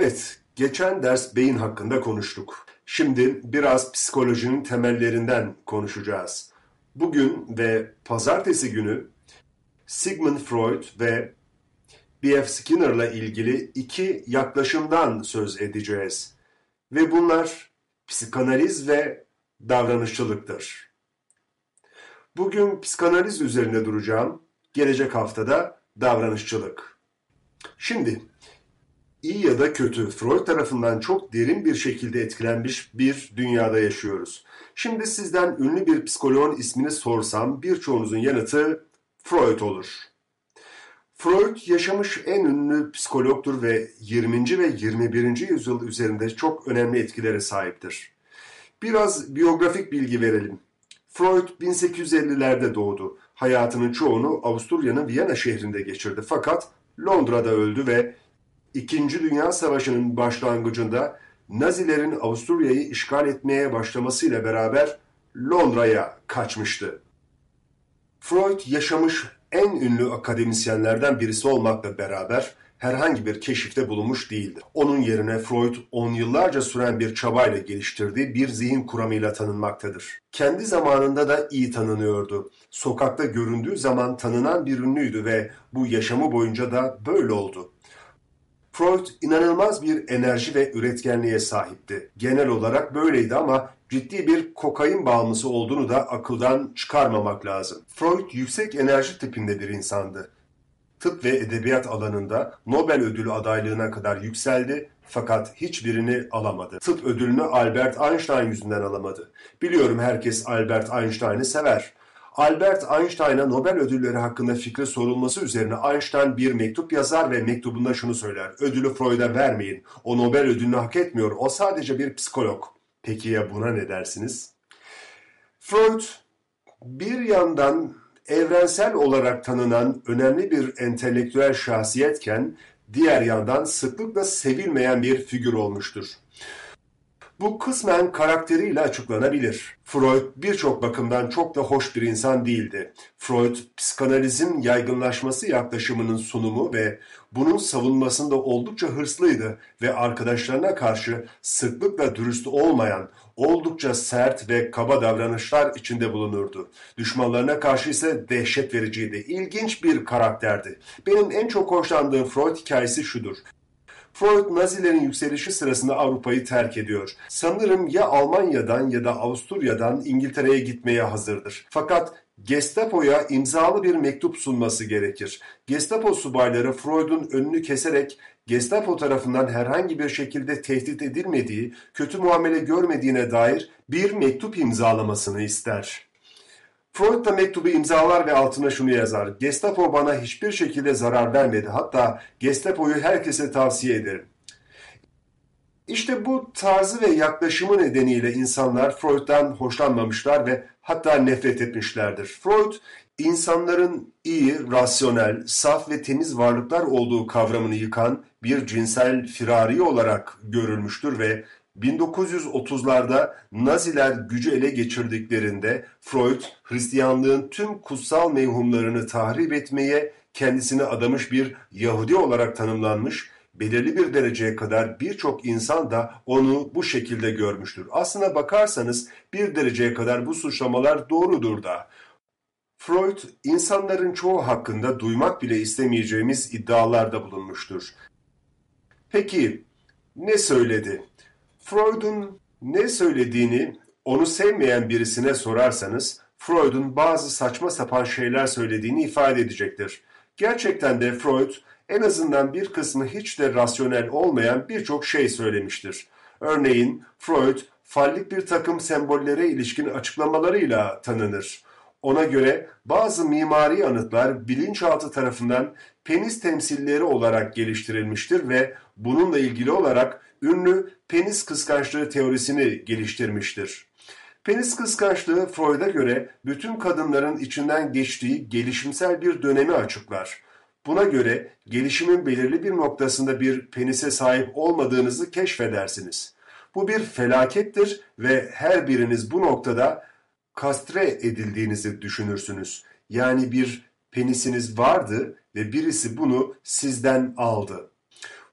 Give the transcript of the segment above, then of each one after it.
Evet, geçen ders beyin hakkında konuştuk. Şimdi biraz psikolojinin temellerinden konuşacağız. Bugün ve pazartesi günü Sigmund Freud ve B.F. Skinner'la ilgili iki yaklaşımdan söz edeceğiz. Ve bunlar psikanaliz ve davranışçılıktır. Bugün psikanaliz üzerinde duracağım, gelecek haftada davranışçılık. Şimdi iyi ya da kötü Freud tarafından çok derin bir şekilde etkilenmiş bir dünyada yaşıyoruz. Şimdi sizden ünlü bir psikoloğun ismini sorsam birçoğunuzun yanıtı Freud olur. Freud yaşamış en ünlü psikologtur ve 20. ve 21. yüzyıl üzerinde çok önemli etkilere sahiptir. Biraz biyografik bilgi verelim. Freud 1850'lerde doğdu. Hayatının çoğunu Avusturya'nın Viyana şehrinde geçirdi fakat Londra'da öldü ve İkinci Dünya Savaşı'nın başlangıcında Nazilerin Avusturya'yı işgal etmeye başlamasıyla beraber Londra'ya kaçmıştı. Freud yaşamış en ünlü akademisyenlerden birisi olmakla beraber herhangi bir keşifte bulunmuş değildi. Onun yerine Freud on yıllarca süren bir çabayla geliştirdiği bir zihin kuramıyla tanınmaktadır. Kendi zamanında da iyi tanınıyordu. Sokakta göründüğü zaman tanınan bir ünlüydü ve bu yaşamı boyunca da böyle oldu. Freud inanılmaz bir enerji ve üretkenliğe sahipti. Genel olarak böyleydi ama ciddi bir kokain bağımlısı olduğunu da akıldan çıkarmamak lazım. Freud yüksek enerji tipinde bir insandı. Tıp ve edebiyat alanında Nobel ödülü adaylığına kadar yükseldi fakat hiçbirini alamadı. Tıp ödülünü Albert Einstein yüzünden alamadı. Biliyorum herkes Albert Einstein'ı sever. Albert Einstein'a Nobel ödülleri hakkında fikri sorulması üzerine Einstein bir mektup yazar ve mektubunda şunu söyler. Ödülü Freud'a vermeyin. O Nobel ödülünü hak etmiyor. O sadece bir psikolog. Peki ya buna ne dersiniz? Freud bir yandan evrensel olarak tanınan önemli bir entelektüel şahsiyetken diğer yandan sıklıkla sevilmeyen bir figür olmuştur. Bu kısmen karakteriyle açıklanabilir. Freud birçok bakımdan çok da hoş bir insan değildi. Freud, psikanalizin yaygınlaşması yaklaşımının sunumu ve bunun savunmasında oldukça hırslıydı ve arkadaşlarına karşı sıklıkla dürüst olmayan, oldukça sert ve kaba davranışlar içinde bulunurdu. Düşmanlarına karşı ise dehşet vericiydi. İlginç bir karakterdi. Benim en çok hoşlandığım Freud hikayesi şudur. Freud Nazilerin yükselişi sırasında Avrupa'yı terk ediyor. Sanırım ya Almanya'dan ya da Avusturya'dan İngiltere'ye gitmeye hazırdır. Fakat Gestapo'ya imzalı bir mektup sunması gerekir. Gestapo subayları Freud'un önünü keserek Gestapo tarafından herhangi bir şekilde tehdit edilmediği, kötü muamele görmediğine dair bir mektup imzalamasını ister. Freud da mektubu imzalar ve altına şunu yazar. Gestapo bana hiçbir şekilde zarar vermedi. Hatta Gestapo'yu herkese tavsiye ederim. İşte bu tarzı ve yaklaşımı nedeniyle insanlar Freud'dan hoşlanmamışlar ve hatta nefret etmişlerdir. Freud, insanların iyi, rasyonel, saf ve temiz varlıklar olduğu kavramını yıkan bir cinsel firari olarak görülmüştür ve 1930'larda Naziler gücü ele geçirdiklerinde Freud, Hristiyanlığın tüm kutsal mevhumlarını tahrip etmeye kendisini adamış bir Yahudi olarak tanımlanmış, belirli bir dereceye kadar birçok insan da onu bu şekilde görmüştür. Aslına bakarsanız bir dereceye kadar bu suçlamalar doğrudur da. Freud, insanların çoğu hakkında duymak bile istemeyeceğimiz iddialarda bulunmuştur. Peki, ne söyledi? Freud'un ne söylediğini onu sevmeyen birisine sorarsanız Freud'un bazı saçma sapan şeyler söylediğini ifade edecektir. Gerçekten de Freud en azından bir kısmı hiç de rasyonel olmayan birçok şey söylemiştir. Örneğin Freud fallik bir takım sembollere ilişkin açıklamalarıyla tanınır. Ona göre bazı mimari anıtlar bilinçaltı tarafından penis temsilleri olarak geliştirilmiştir ve bununla ilgili olarak ünlü penis kıskançlığı teorisini geliştirmiştir. Penis kıskançlığı Freud'a göre bütün kadınların içinden geçtiği gelişimsel bir dönemi açıklar. Buna göre gelişimin belirli bir noktasında bir penise sahip olmadığınızı keşfedersiniz. Bu bir felakettir ve her biriniz bu noktada kastre edildiğinizi düşünürsünüz. Yani bir penisiniz vardı ve birisi bunu sizden aldı.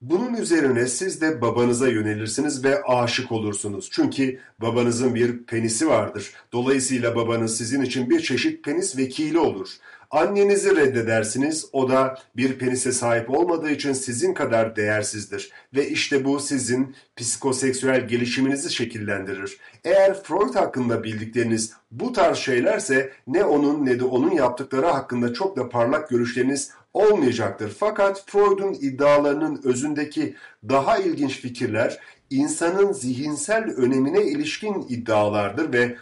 Bunun üzerine siz de babanıza yönelirsiniz ve aşık olursunuz. Çünkü babanızın bir penisi vardır. Dolayısıyla babanız sizin için bir çeşit penis vekili olur. Annenizi reddedersiniz, o da bir penise sahip olmadığı için sizin kadar değersizdir. Ve işte bu sizin psikoseksüel gelişiminizi şekillendirir. Eğer Freud hakkında bildikleriniz bu tarz şeylerse ne onun ne de onun yaptıkları hakkında çok da parlak görüşleriniz olmayacaktır. Fakat Freud'un iddialarının özündeki daha ilginç fikirler insanın zihinsel önemine ilişkin iddialardır ve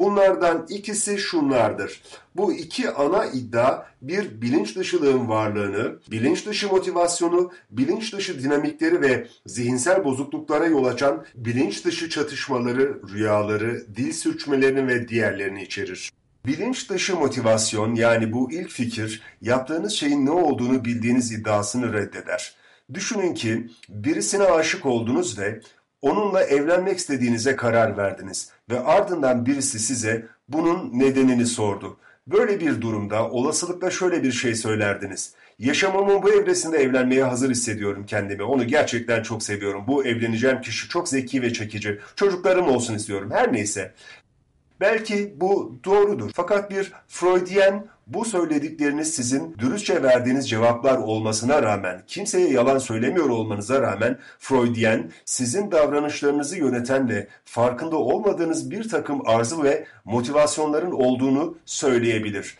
Bunlardan ikisi şunlardır. Bu iki ana iddia bir bilinç dışılığın varlığını, bilinç dışı motivasyonu, bilinç dışı dinamikleri ve zihinsel bozukluklara yol açan bilinç dışı çatışmaları, rüyaları, dil sürçmelerini ve diğerlerini içerir. Bilinç dışı motivasyon yani bu ilk fikir yaptığınız şeyin ne olduğunu bildiğiniz iddiasını reddeder. Düşünün ki birisine aşık oldunuz ve onunla evlenmek istediğinize karar verdiniz ve ardından birisi size bunun nedenini sordu. Böyle bir durumda olasılıkla şöyle bir şey söylerdiniz. Yaşamamın bu evresinde evlenmeye hazır hissediyorum kendimi. Onu gerçekten çok seviyorum. Bu evleneceğim kişi çok zeki ve çekici. Çocuklarım olsun istiyorum. Her neyse. Belki bu doğrudur. Fakat bir Freudian bu söyledikleriniz sizin dürüstçe verdiğiniz cevaplar olmasına rağmen, kimseye yalan söylemiyor olmanıza rağmen Freudian sizin davranışlarınızı yöneten ve farkında olmadığınız bir takım arzu ve motivasyonların olduğunu söyleyebilir.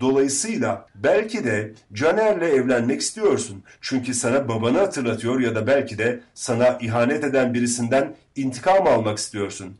Dolayısıyla belki de Caner'le evlenmek istiyorsun. Çünkü sana babanı hatırlatıyor ya da belki de sana ihanet eden birisinden intikam almak istiyorsun.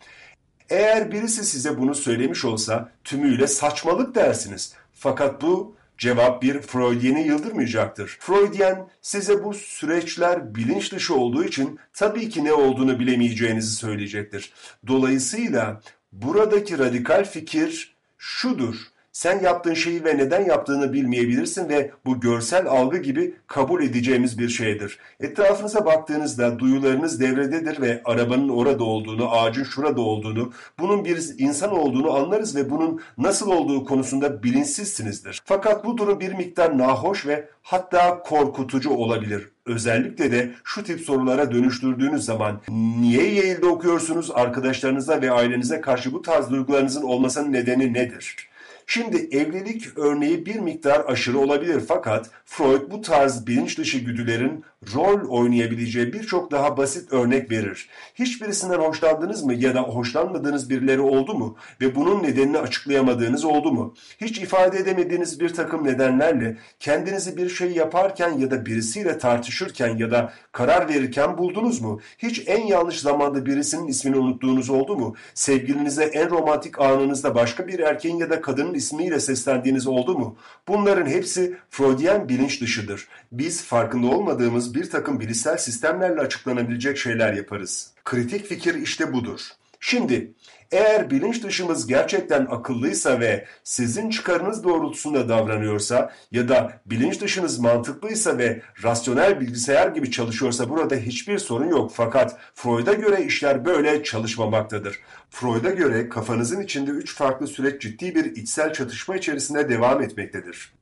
Eğer birisi size bunu söylemiş olsa tümüyle saçmalık dersiniz. Fakat bu cevap bir Freudian'i yıldırmayacaktır. Freudian size bu süreçler bilinç dışı olduğu için tabii ki ne olduğunu bilemeyeceğinizi söyleyecektir. Dolayısıyla buradaki radikal fikir şudur. Sen yaptığın şeyi ve neden yaptığını bilmeyebilirsin ve bu görsel algı gibi kabul edeceğimiz bir şeydir. Etrafınıza baktığınızda duyularınız devrededir ve arabanın orada olduğunu, ağacın şurada olduğunu, bunun bir insan olduğunu anlarız ve bunun nasıl olduğu konusunda bilinçsizsinizdir. Fakat bu durum bir miktar nahoş ve hatta korkutucu olabilir. Özellikle de şu tip sorulara dönüştürdüğünüz zaman niye Yale'de okuyorsunuz arkadaşlarınıza ve ailenize karşı bu tarz duygularınızın olmasının nedeni nedir? Şimdi evlilik örneği bir miktar aşırı olabilir fakat Freud bu tarz bilinç dışı güdülerin rol oynayabileceği birçok daha basit örnek verir. Hiçbirisinden hoşlandınız mı ya da hoşlanmadığınız birileri oldu mu ve bunun nedenini açıklayamadığınız oldu mu? Hiç ifade edemediğiniz bir takım nedenlerle kendinizi bir şey yaparken ya da birisiyle tartışırken ya da karar verirken buldunuz mu? Hiç en yanlış zamanda birisinin ismini unuttuğunuz oldu mu? Sevgilinize en romantik anınızda başka bir erkeğin ya da kadının ismiyle seslendiğiniz oldu mu? Bunların hepsi Freudian bilinç dışıdır. Biz farkında olmadığımız bir takım bilişsel sistemlerle açıklanabilecek şeyler yaparız. Kritik fikir işte budur. Şimdi eğer bilinç dışımız gerçekten akıllıysa ve sizin çıkarınız doğrultusunda davranıyorsa ya da bilinç dışınız mantıklıysa ve rasyonel bilgisayar gibi çalışıyorsa burada hiçbir sorun yok. Fakat Freud'a göre işler böyle çalışmamaktadır. Freud'a göre kafanızın içinde üç farklı süreç ciddi bir içsel çatışma içerisinde devam etmektedir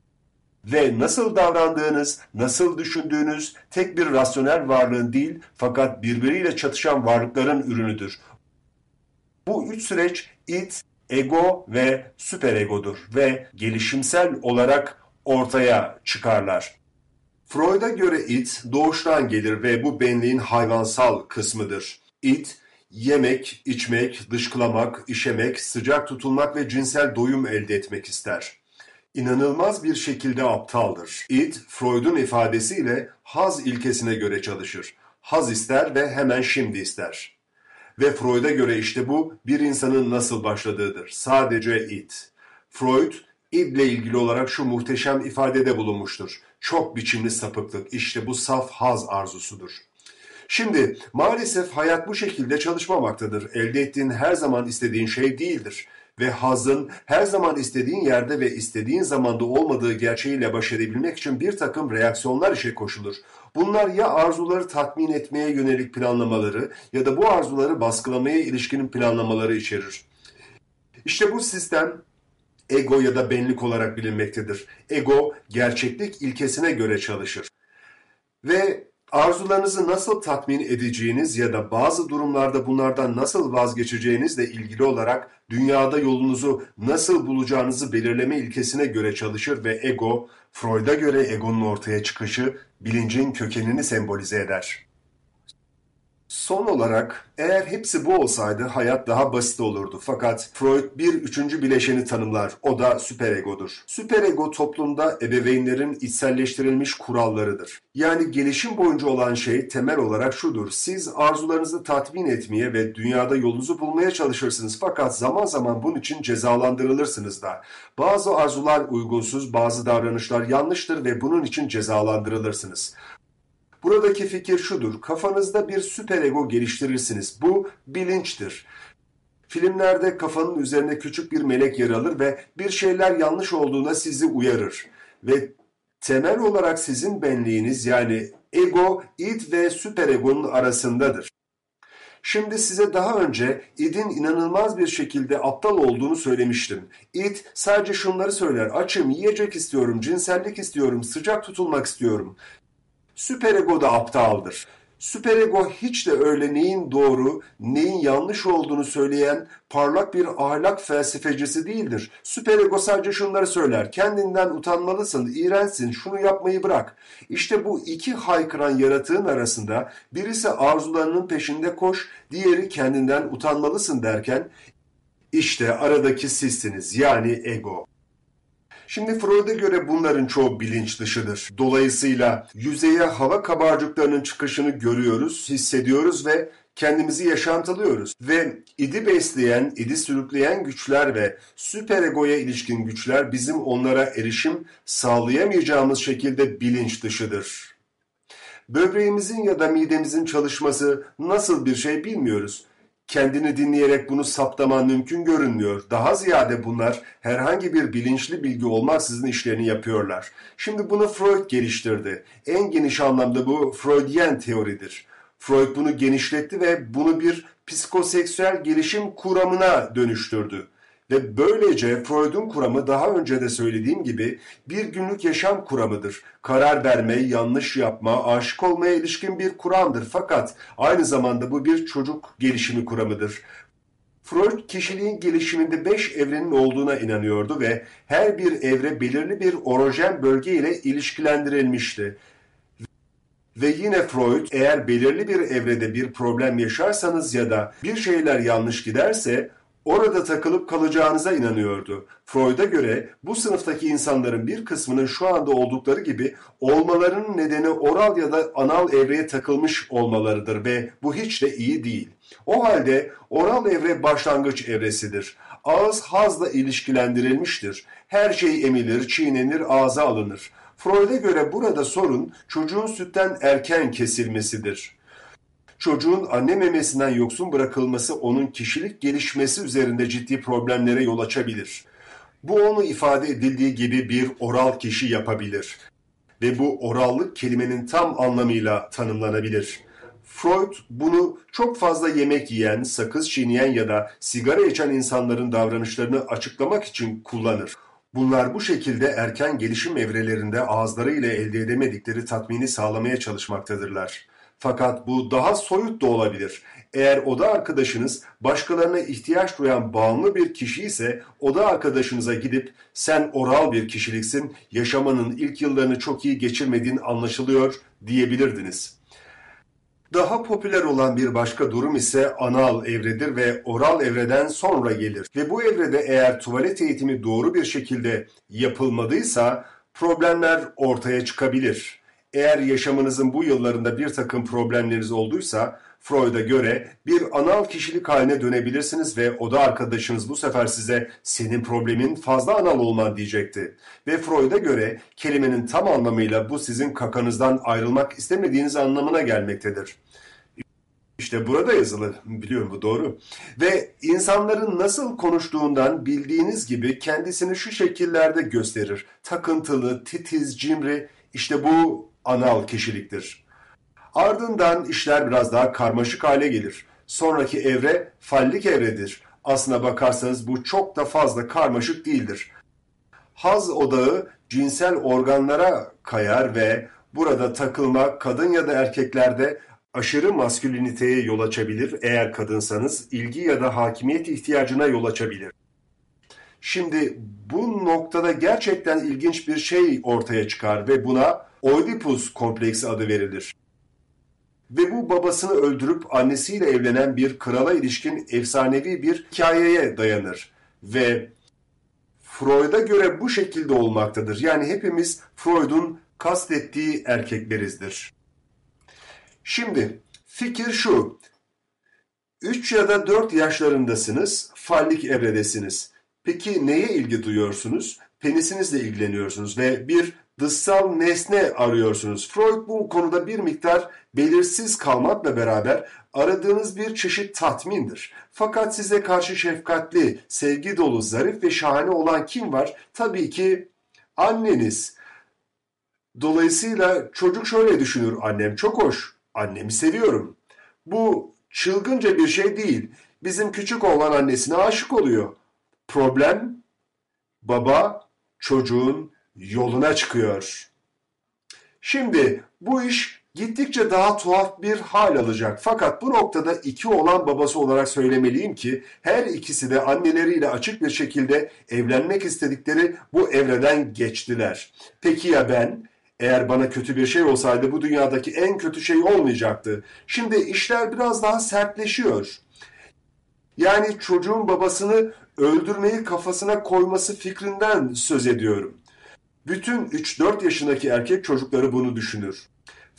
ve nasıl davrandığınız, nasıl düşündüğünüz tek bir rasyonel varlığın değil fakat birbiriyle çatışan varlıkların ürünüdür. Bu üç süreç it, ego ve süperegodur ve gelişimsel olarak ortaya çıkarlar. Freud'a göre it doğuştan gelir ve bu benliğin hayvansal kısmıdır. It, yemek, içmek, dışkılamak, işemek, sıcak tutulmak ve cinsel doyum elde etmek ister inanılmaz bir şekilde aptaldır. Id, Freud'un ifadesiyle haz ilkesine göre çalışır. Haz ister ve hemen şimdi ister. Ve Freud'a göre işte bu bir insanın nasıl başladığıdır. Sadece id. Freud, idle ilgili olarak şu muhteşem ifadede bulunmuştur. Çok biçimli sapıklık, işte bu saf haz arzusudur. Şimdi maalesef hayat bu şekilde çalışmamaktadır. Elde ettiğin her zaman istediğin şey değildir ve hazın her zaman istediğin yerde ve istediğin zamanda olmadığı gerçeğiyle baş edebilmek için bir takım reaksiyonlar işe koşulur. Bunlar ya arzuları tatmin etmeye yönelik planlamaları ya da bu arzuları baskılamaya ilişkinin planlamaları içerir. İşte bu sistem ego ya da benlik olarak bilinmektedir. Ego gerçeklik ilkesine göre çalışır. Ve Arzularınızı nasıl tatmin edeceğiniz ya da bazı durumlarda bunlardan nasıl vazgeçeceğinizle ilgili olarak dünyada yolunuzu nasıl bulacağınızı belirleme ilkesine göre çalışır ve ego, Freud'a göre egonun ortaya çıkışı bilincin kökenini sembolize eder. Son olarak eğer hepsi bu olsaydı hayat daha basit olurdu. Fakat Freud bir üçüncü bileşeni tanımlar. O da süperegodur. Süperego toplumda ebeveynlerin içselleştirilmiş kurallarıdır. Yani gelişim boyunca olan şey temel olarak şudur. Siz arzularınızı tatmin etmeye ve dünyada yolunuzu bulmaya çalışırsınız. Fakat zaman zaman bunun için cezalandırılırsınız da. Bazı arzular uygunsuz, bazı davranışlar yanlıştır ve bunun için cezalandırılırsınız. Buradaki fikir şudur, kafanızda bir süperego geliştirirsiniz. Bu bilinçtir. Filmlerde kafanın üzerine küçük bir melek yer alır ve bir şeyler yanlış olduğuna sizi uyarır. Ve temel olarak sizin benliğiniz yani ego, id ve süperegonun arasındadır. Şimdi size daha önce idin inanılmaz bir şekilde aptal olduğunu söylemiştim. İd sadece şunları söyler. Açım, yiyecek istiyorum, cinsellik istiyorum, sıcak tutulmak istiyorum. Süperego da aptaldır. Süperego hiç de öyle neyin doğru, neyin yanlış olduğunu söyleyen parlak bir ahlak felsefecisi değildir. Süperego sadece şunları söyler. Kendinden utanmalısın, iğrençsin, şunu yapmayı bırak. İşte bu iki haykıran yaratığın arasında birisi arzularının peşinde koş, diğeri kendinden utanmalısın derken işte aradaki sizsiniz yani ego. Şimdi Freud'a göre bunların çoğu bilinç dışıdır. Dolayısıyla yüzeye hava kabarcıklarının çıkışını görüyoruz, hissediyoruz ve kendimizi yaşantılıyoruz. Ve idi besleyen, idi sürükleyen güçler ve süperegoya ilişkin güçler bizim onlara erişim sağlayamayacağımız şekilde bilinç dışıdır. Böbreğimizin ya da midemizin çalışması nasıl bir şey bilmiyoruz kendini dinleyerek bunu saptaman mümkün görünmüyor. Daha ziyade bunlar herhangi bir bilinçli bilgi olmaksızın işlerini yapıyorlar. Şimdi bunu Freud geliştirdi. En geniş anlamda bu Freudian teoridir. Freud bunu genişletti ve bunu bir psikoseksüel gelişim kuramına dönüştürdü. Ve böylece Freud'un kuramı daha önce de söylediğim gibi bir günlük yaşam kuramıdır. Karar verme, yanlış yapma, aşık olmaya ilişkin bir kuramdır. Fakat aynı zamanda bu bir çocuk gelişimi kuramıdır. Freud kişiliğin gelişiminde beş evrenin olduğuna inanıyordu ve her bir evre belirli bir orojen bölge ile ilişkilendirilmişti. Ve yine Freud eğer belirli bir evrede bir problem yaşarsanız ya da bir şeyler yanlış giderse orada takılıp kalacağınıza inanıyordu. Freud'a göre bu sınıftaki insanların bir kısmının şu anda oldukları gibi olmalarının nedeni oral ya da anal evreye takılmış olmalarıdır ve bu hiç de iyi değil. O halde oral evre başlangıç evresidir. Ağız hazla ilişkilendirilmiştir. Her şey emilir, çiğnenir, ağza alınır. Freud'a göre burada sorun çocuğun sütten erken kesilmesidir çocuğun anne memesinden yoksun bırakılması onun kişilik gelişmesi üzerinde ciddi problemlere yol açabilir. Bu onu ifade edildiği gibi bir oral kişi yapabilir. Ve bu orallık kelimenin tam anlamıyla tanımlanabilir. Freud bunu çok fazla yemek yiyen, sakız çiğneyen ya da sigara içen insanların davranışlarını açıklamak için kullanır. Bunlar bu şekilde erken gelişim evrelerinde ağızlarıyla elde edemedikleri tatmini sağlamaya çalışmaktadırlar. Fakat bu daha soyut da olabilir. Eğer oda arkadaşınız başkalarına ihtiyaç duyan bağımlı bir kişi ise oda arkadaşınıza gidip sen oral bir kişiliksin, yaşamanın ilk yıllarını çok iyi geçirmediğin anlaşılıyor diyebilirdiniz. Daha popüler olan bir başka durum ise anal evredir ve oral evreden sonra gelir. Ve bu evrede eğer tuvalet eğitimi doğru bir şekilde yapılmadıysa problemler ortaya çıkabilir. Eğer yaşamınızın bu yıllarında bir takım problemleriniz olduysa Freud'a göre bir anal kişilik haline dönebilirsiniz ve oda arkadaşınız bu sefer size senin problemin fazla anal olman diyecekti. Ve Freud'a göre kelimenin tam anlamıyla bu sizin kakanızdan ayrılmak istemediğiniz anlamına gelmektedir. İşte burada yazılı. Biliyorum bu doğru. Ve insanların nasıl konuştuğundan bildiğiniz gibi kendisini şu şekillerde gösterir. Takıntılı, titiz, cimri. İşte bu anal kişiliktir. Ardından işler biraz daha karmaşık hale gelir. Sonraki evre fallik evredir. Aslına bakarsanız bu çok da fazla karmaşık değildir. Haz odağı cinsel organlara kayar ve Burada takılma kadın ya da erkeklerde aşırı masküliniteye yol açabilir. Eğer kadınsanız ilgi ya da hakimiyet ihtiyacına yol açabilir. Şimdi bu noktada gerçekten ilginç bir şey ortaya çıkar ve buna Oedipus kompleksi adı verilir. Ve bu babasını öldürüp annesiyle evlenen bir krala ilişkin efsanevi bir hikayeye dayanır. Ve Freud'a göre bu şekilde olmaktadır. Yani hepimiz Freud'un kastettiği erkeklerizdir. Şimdi fikir şu. 3 ya da 4 yaşlarındasınız, fallik evredesiniz. Peki neye ilgi duyuyorsunuz? Penisinizle ilgileniyorsunuz ve bir dışsal nesne arıyorsunuz. Freud bu konuda bir miktar belirsiz kalmakla beraber aradığınız bir çeşit tatmindir. Fakat size karşı şefkatli, sevgi dolu, zarif ve şahane olan kim var? Tabii ki anneniz. Dolayısıyla çocuk şöyle düşünür. Annem çok hoş. Annemi seviyorum. Bu çılgınca bir şey değil. Bizim küçük oğlan annesine aşık oluyor. Problem baba çocuğun yoluna çıkıyor. Şimdi bu iş gittikçe daha tuhaf bir hal alacak. Fakat bu noktada iki olan babası olarak söylemeliyim ki her ikisi de anneleriyle açık bir şekilde evlenmek istedikleri bu evreden geçtiler. Peki ya ben? Eğer bana kötü bir şey olsaydı bu dünyadaki en kötü şey olmayacaktı. Şimdi işler biraz daha sertleşiyor. Yani çocuğun babasını öldürmeyi kafasına koyması fikrinden söz ediyorum. Bütün 3-4 yaşındaki erkek çocukları bunu düşünür.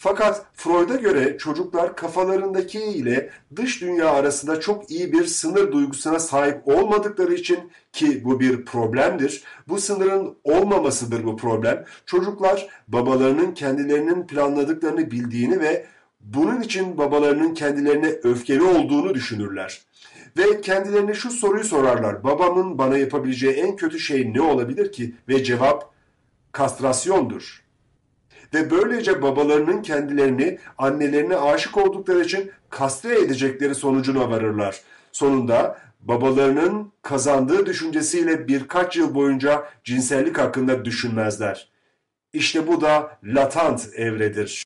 Fakat Freud'a göre çocuklar kafalarındaki ile dış dünya arasında çok iyi bir sınır duygusuna sahip olmadıkları için ki bu bir problemdir. Bu sınırın olmamasıdır bu problem. Çocuklar babalarının kendilerinin planladıklarını bildiğini ve bunun için babalarının kendilerine öfkeli olduğunu düşünürler. Ve kendilerine şu soruyu sorarlar. Babamın bana yapabileceği en kötü şey ne olabilir ki? Ve cevap kastrasyondur. Ve böylece babalarının kendilerini annelerine aşık oldukları için kastre edecekleri sonucuna varırlar. Sonunda babalarının kazandığı düşüncesiyle birkaç yıl boyunca cinsellik hakkında düşünmezler. İşte bu da latant evredir.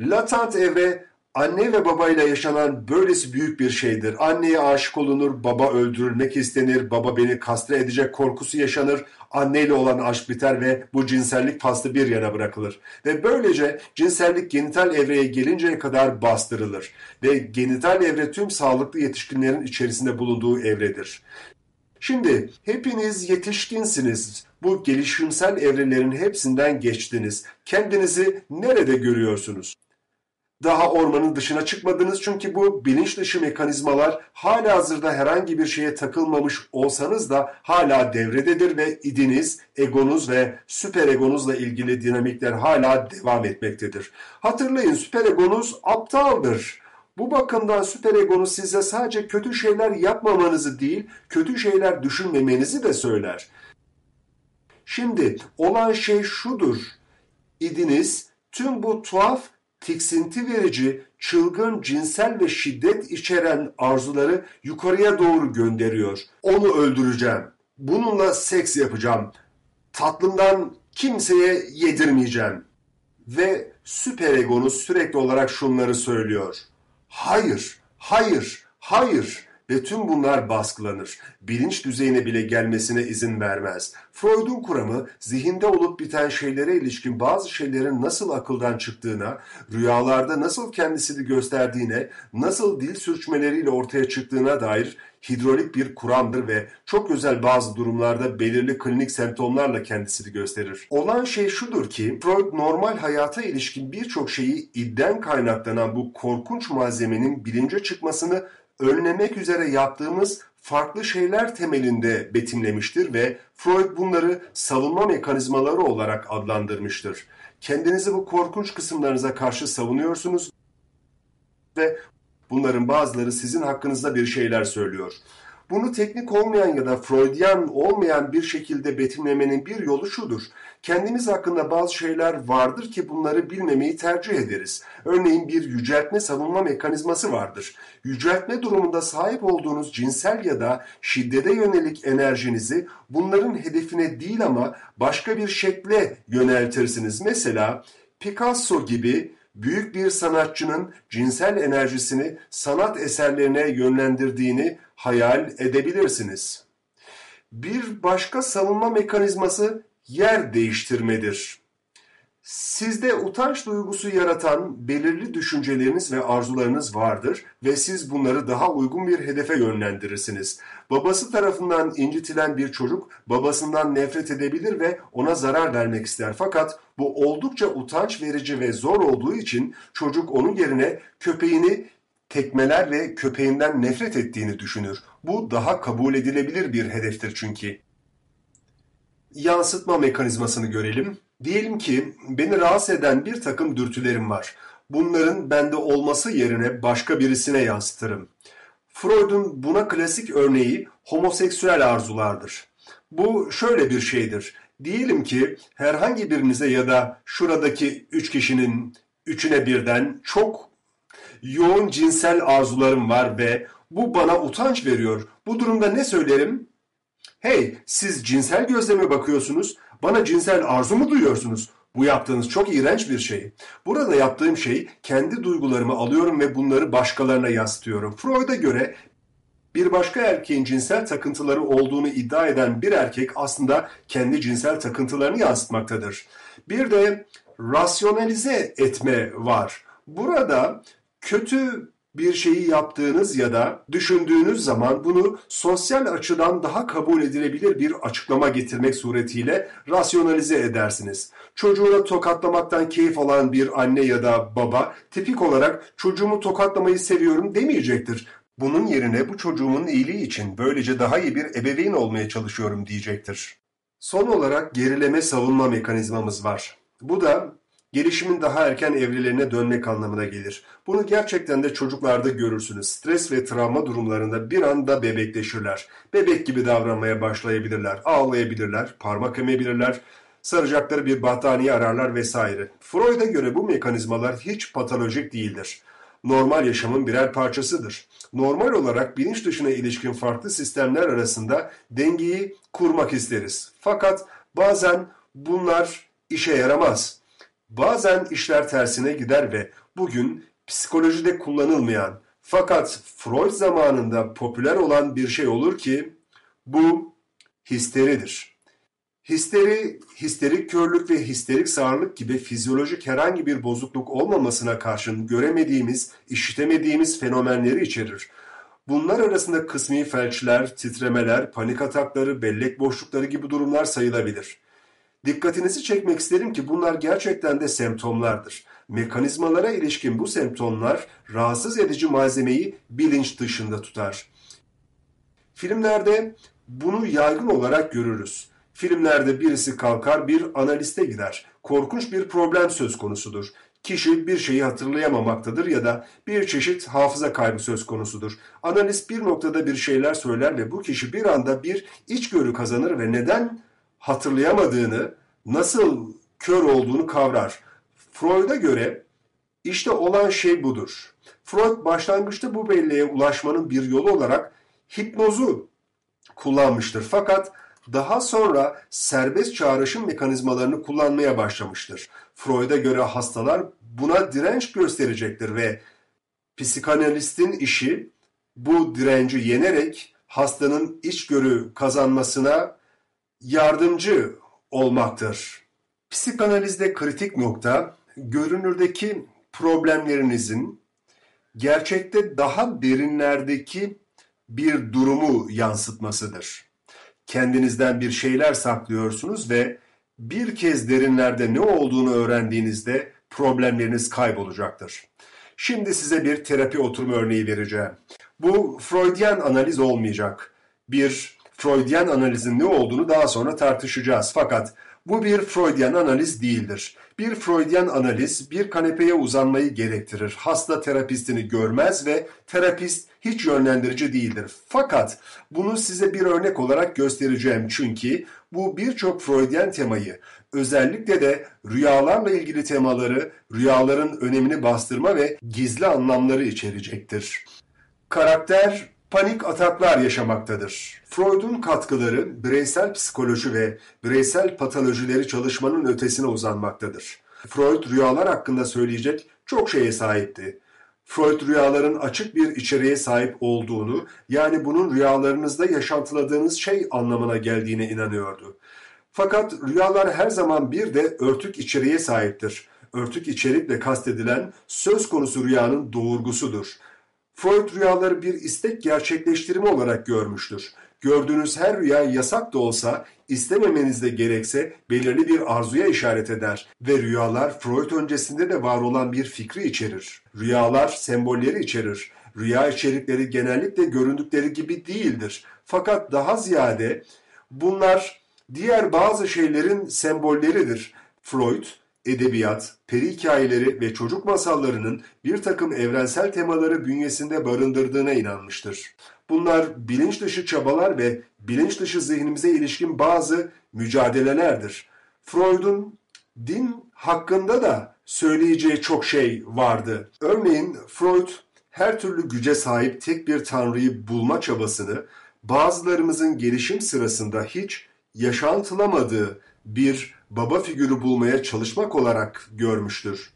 Latant evre Anne ve babayla yaşanan böylesi büyük bir şeydir. Anneye aşık olunur, baba öldürülmek istenir, baba beni kastre edecek korkusu yaşanır, anneyle olan aşk biter ve bu cinsellik faslı bir yana bırakılır. Ve böylece cinsellik genital evreye gelinceye kadar bastırılır. Ve genital evre tüm sağlıklı yetişkinlerin içerisinde bulunduğu evredir. Şimdi hepiniz yetişkinsiniz. Bu gelişimsel evrelerin hepsinden geçtiniz. Kendinizi nerede görüyorsunuz? Daha ormanın dışına çıkmadınız çünkü bu bilinç dışı mekanizmalar hala hazırda herhangi bir şeye takılmamış olsanız da hala devrededir ve idiniz, egonuz ve süper egonuzla ilgili dinamikler hala devam etmektedir. Hatırlayın süper egonuz aptaldır. Bu bakımdan süper egonuz size sadece kötü şeyler yapmamanızı değil, kötü şeyler düşünmemenizi de söyler. Şimdi olan şey şudur. İdiniz tüm bu tuhaf tiksinti verici, çılgın cinsel ve şiddet içeren arzuları yukarıya doğru gönderiyor. Onu öldüreceğim. Bununla seks yapacağım. Tatlımdan kimseye yedirmeyeceğim. Ve süper egonuz sürekli olarak şunları söylüyor. Hayır, hayır, hayır ve tüm bunlar baskılanır. Bilinç düzeyine bile gelmesine izin vermez. Freud'un kuramı zihinde olup biten şeylere ilişkin bazı şeylerin nasıl akıldan çıktığına, rüyalarda nasıl kendisini gösterdiğine, nasıl dil sürçmeleriyle ortaya çıktığına dair hidrolik bir kuramdır ve çok özel bazı durumlarda belirli klinik semptomlarla kendisini gösterir. Olan şey şudur ki Freud normal hayata ilişkin birçok şeyi idden kaynaklanan bu korkunç malzemenin bilince çıkmasını önlemek üzere yaptığımız farklı şeyler temelinde betimlemiştir ve Freud bunları savunma mekanizmaları olarak adlandırmıştır. Kendinizi bu korkunç kısımlarınıza karşı savunuyorsunuz ve bunların bazıları sizin hakkınızda bir şeyler söylüyor. Bunu teknik olmayan ya da Freudian olmayan bir şekilde betimlemenin bir yolu şudur. Kendimiz hakkında bazı şeyler vardır ki bunları bilmemeyi tercih ederiz. Örneğin bir yüceltme savunma mekanizması vardır. Yüceltme durumunda sahip olduğunuz cinsel ya da şiddete yönelik enerjinizi bunların hedefine değil ama başka bir şekle yöneltirsiniz. Mesela Picasso gibi büyük bir sanatçının cinsel enerjisini sanat eserlerine yönlendirdiğini hayal edebilirsiniz. Bir başka savunma mekanizması yer değiştirmedir. Sizde utanç duygusu yaratan belirli düşünceleriniz ve arzularınız vardır ve siz bunları daha uygun bir hedefe yönlendirirsiniz. Babası tarafından incitilen bir çocuk babasından nefret edebilir ve ona zarar vermek ister. Fakat bu oldukça utanç verici ve zor olduğu için çocuk onun yerine köpeğini tekmeler ve köpeğinden nefret ettiğini düşünür. Bu daha kabul edilebilir bir hedeftir çünkü. Yansıtma mekanizmasını görelim. Diyelim ki beni rahatsız eden bir takım dürtülerim var. Bunların bende olması yerine başka birisine yansıtırım. Freud'un buna klasik örneği homoseksüel arzulardır. Bu şöyle bir şeydir. Diyelim ki herhangi birinize ya da şuradaki üç kişinin üçüne birden çok yoğun cinsel arzularım var ve bu bana utanç veriyor. Bu durumda ne söylerim? Hey siz cinsel gözle mi bakıyorsunuz? Bana cinsel arzu mu duyuyorsunuz? Bu yaptığınız çok iğrenç bir şey. Burada yaptığım şey kendi duygularımı alıyorum ve bunları başkalarına yansıtıyorum. Freud'a göre bir başka erkeğin cinsel takıntıları olduğunu iddia eden bir erkek aslında kendi cinsel takıntılarını yansıtmaktadır. Bir de rasyonalize etme var. Burada kötü bir şeyi yaptığınız ya da düşündüğünüz zaman bunu sosyal açıdan daha kabul edilebilir bir açıklama getirmek suretiyle rasyonalize edersiniz. Çocuğuna tokatlamaktan keyif alan bir anne ya da baba tipik olarak çocuğumu tokatlamayı seviyorum demeyecektir. Bunun yerine bu çocuğumun iyiliği için böylece daha iyi bir ebeveyn olmaya çalışıyorum diyecektir. Son olarak gerileme savunma mekanizmamız var. Bu da gelişimin daha erken evrelerine dönmek anlamına gelir. Bunu gerçekten de çocuklarda görürsünüz. Stres ve travma durumlarında bir anda bebekleşirler. Bebek gibi davranmaya başlayabilirler, ağlayabilirler, parmak emebilirler, saracakları bir battaniye ararlar vesaire. Freud'a göre bu mekanizmalar hiç patolojik değildir. Normal yaşamın birer parçasıdır. Normal olarak bilinç dışına ilişkin farklı sistemler arasında dengeyi kurmak isteriz. Fakat bazen bunlar işe yaramaz. Bazen işler tersine gider ve bugün psikolojide kullanılmayan fakat Freud zamanında popüler olan bir şey olur ki bu histeridir. Histeri, histerik körlük ve histerik sağırlık gibi fizyolojik herhangi bir bozukluk olmamasına karşın göremediğimiz, işitemediğimiz fenomenleri içerir. Bunlar arasında kısmi felçler, titremeler, panik atakları, bellek boşlukları gibi durumlar sayılabilir. Dikkatinizi çekmek isterim ki bunlar gerçekten de semptomlardır. Mekanizmalara ilişkin bu semptomlar rahatsız edici malzemeyi bilinç dışında tutar. Filmlerde bunu yaygın olarak görürüz. Filmlerde birisi kalkar bir analiste gider. Korkunç bir problem söz konusudur. Kişi bir şeyi hatırlayamamaktadır ya da bir çeşit hafıza kaybı söz konusudur. Analist bir noktada bir şeyler söyler ve bu kişi bir anda bir içgörü kazanır ve neden hatırlayamadığını, nasıl kör olduğunu kavrar. Freud'a göre işte olan şey budur. Freud başlangıçta bu belleğe ulaşmanın bir yolu olarak hipnozu kullanmıştır. Fakat daha sonra serbest çağrışım mekanizmalarını kullanmaya başlamıştır. Freud'a göre hastalar buna direnç gösterecektir ve psikanalistin işi bu direnci yenerek hastanın içgörü kazanmasına yardımcı olmaktır. Psikanalizde kritik nokta görünürdeki problemlerinizin gerçekte daha derinlerdeki bir durumu yansıtmasıdır. Kendinizden bir şeyler saklıyorsunuz ve bir kez derinlerde ne olduğunu öğrendiğinizde problemleriniz kaybolacaktır. Şimdi size bir terapi oturumu örneği vereceğim. Bu Freudian analiz olmayacak. Bir Freudian analizin ne olduğunu daha sonra tartışacağız. Fakat bu bir Freudian analiz değildir. Bir Freudian analiz bir kanepeye uzanmayı gerektirir. Hasta terapistini görmez ve terapist hiç yönlendirici değildir. Fakat bunu size bir örnek olarak göstereceğim çünkü bu birçok Freudian temayı özellikle de rüyalarla ilgili temaları, rüyaların önemini bastırma ve gizli anlamları içerecektir. Karakter panik ataklar yaşamaktadır. Freud'un katkıları bireysel psikoloji ve bireysel patolojileri çalışmanın ötesine uzanmaktadır. Freud rüyalar hakkında söyleyecek çok şeye sahipti. Freud rüyaların açık bir içeriğe sahip olduğunu, yani bunun rüyalarınızda yaşantıladığınız şey anlamına geldiğine inanıyordu. Fakat rüyalar her zaman bir de örtük içeriğe sahiptir. Örtük içerikle kastedilen söz konusu rüyanın doğurgusudur. Freud rüyaları bir istek gerçekleştirme olarak görmüştür. Gördüğünüz her rüya yasak da olsa istememeniz de gerekse belirli bir arzuya işaret eder ve rüyalar Freud öncesinde de var olan bir fikri içerir. Rüyalar sembolleri içerir. Rüya içerikleri genellikle göründükleri gibi değildir. Fakat daha ziyade bunlar diğer bazı şeylerin sembolleridir. Freud, edebiyat, peri hikayeleri ve çocuk masallarının bir takım evrensel temaları bünyesinde barındırdığına inanmıştır. Bunlar bilinç dışı çabalar ve bilinç dışı zihnimize ilişkin bazı mücadelelerdir. Freud'un din hakkında da söyleyeceği çok şey vardı. Örneğin Freud her türlü güce sahip tek bir tanrıyı bulma çabasını bazılarımızın gelişim sırasında hiç yaşantılamadığı bir baba figürü bulmaya çalışmak olarak görmüştür.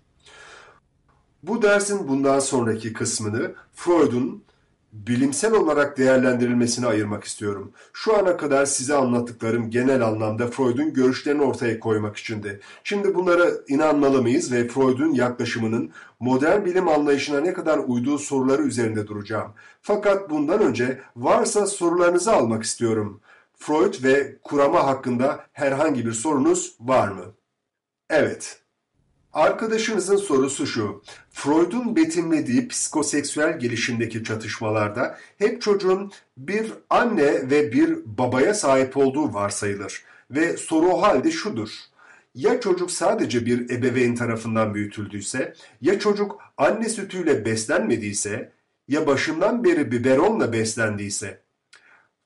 Bu dersin bundan sonraki kısmını Freud'un bilimsel olarak değerlendirilmesine ayırmak istiyorum. Şu ana kadar size anlattıklarım genel anlamda Freud'un görüşlerini ortaya koymak içindi. Şimdi bunlara inanmalı mıyız ve Freud'un yaklaşımının modern bilim anlayışına ne kadar uyduğu soruları üzerinde duracağım. Fakat bundan önce varsa sorularınızı almak istiyorum. Freud ve kurama hakkında herhangi bir sorunuz var mı? Evet. Arkadaşınızın sorusu şu. Freud'un betimlediği psikoseksüel gelişimdeki çatışmalarda hep çocuğun bir anne ve bir babaya sahip olduğu varsayılır. Ve soru o halde şudur. Ya çocuk sadece bir ebeveyn tarafından büyütüldüyse, ya çocuk anne sütüyle beslenmediyse, ya başından beri biberonla beslendiyse.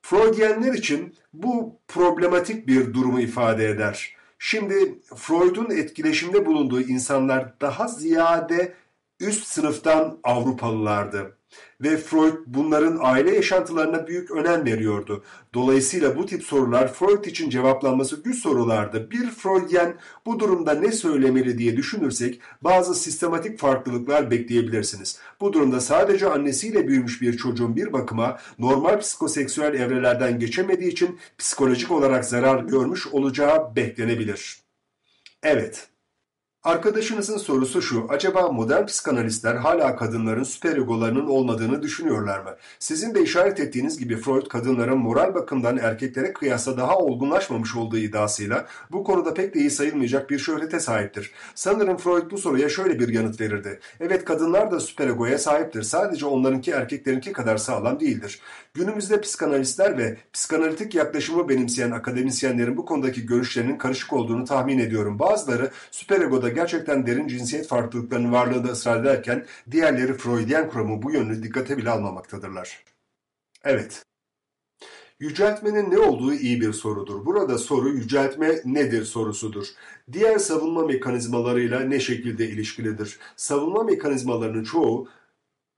Freudyenler için bu problematik bir durumu ifade eder. Şimdi Freud'un etkileşimde bulunduğu insanlar daha ziyade üst sınıftan Avrupalılardı ve Freud bunların aile yaşantılarına büyük önem veriyordu. Dolayısıyla bu tip sorular Freud için cevaplanması güç sorulardı. Bir Freudyen bu durumda ne söylemeli diye düşünürsek bazı sistematik farklılıklar bekleyebilirsiniz. Bu durumda sadece annesiyle büyümüş bir çocuğun bir bakıma normal psikoseksüel evrelerden geçemediği için psikolojik olarak zarar görmüş olacağı beklenebilir. Evet, Arkadaşınızın sorusu şu, acaba modern psikanalistler hala kadınların süperegolarının olmadığını düşünüyorlar mı? Sizin de işaret ettiğiniz gibi Freud kadınların moral bakımdan erkeklere kıyasla daha olgunlaşmamış olduğu iddiasıyla bu konuda pek de iyi sayılmayacak bir şöhrete sahiptir. Sanırım Freud bu soruya şöyle bir yanıt verirdi. Evet kadınlar da süperegoya sahiptir. Sadece onlarınki erkeklerinki kadar sağlam değildir. Günümüzde psikanalistler ve psikanalitik yaklaşımı benimseyen akademisyenlerin bu konudaki görüşlerinin karışık olduğunu tahmin ediyorum. Bazıları süperegoda gerçekten derin cinsiyet farklılıklarının varlığında ısrar ederken diğerleri Freudian kuramı bu yönlü dikkate bile almamaktadırlar. Evet. Yüceltmenin ne olduğu iyi bir sorudur. Burada soru yüceltme nedir sorusudur. Diğer savunma mekanizmalarıyla ne şekilde ilişkilidir? Savunma mekanizmalarının çoğu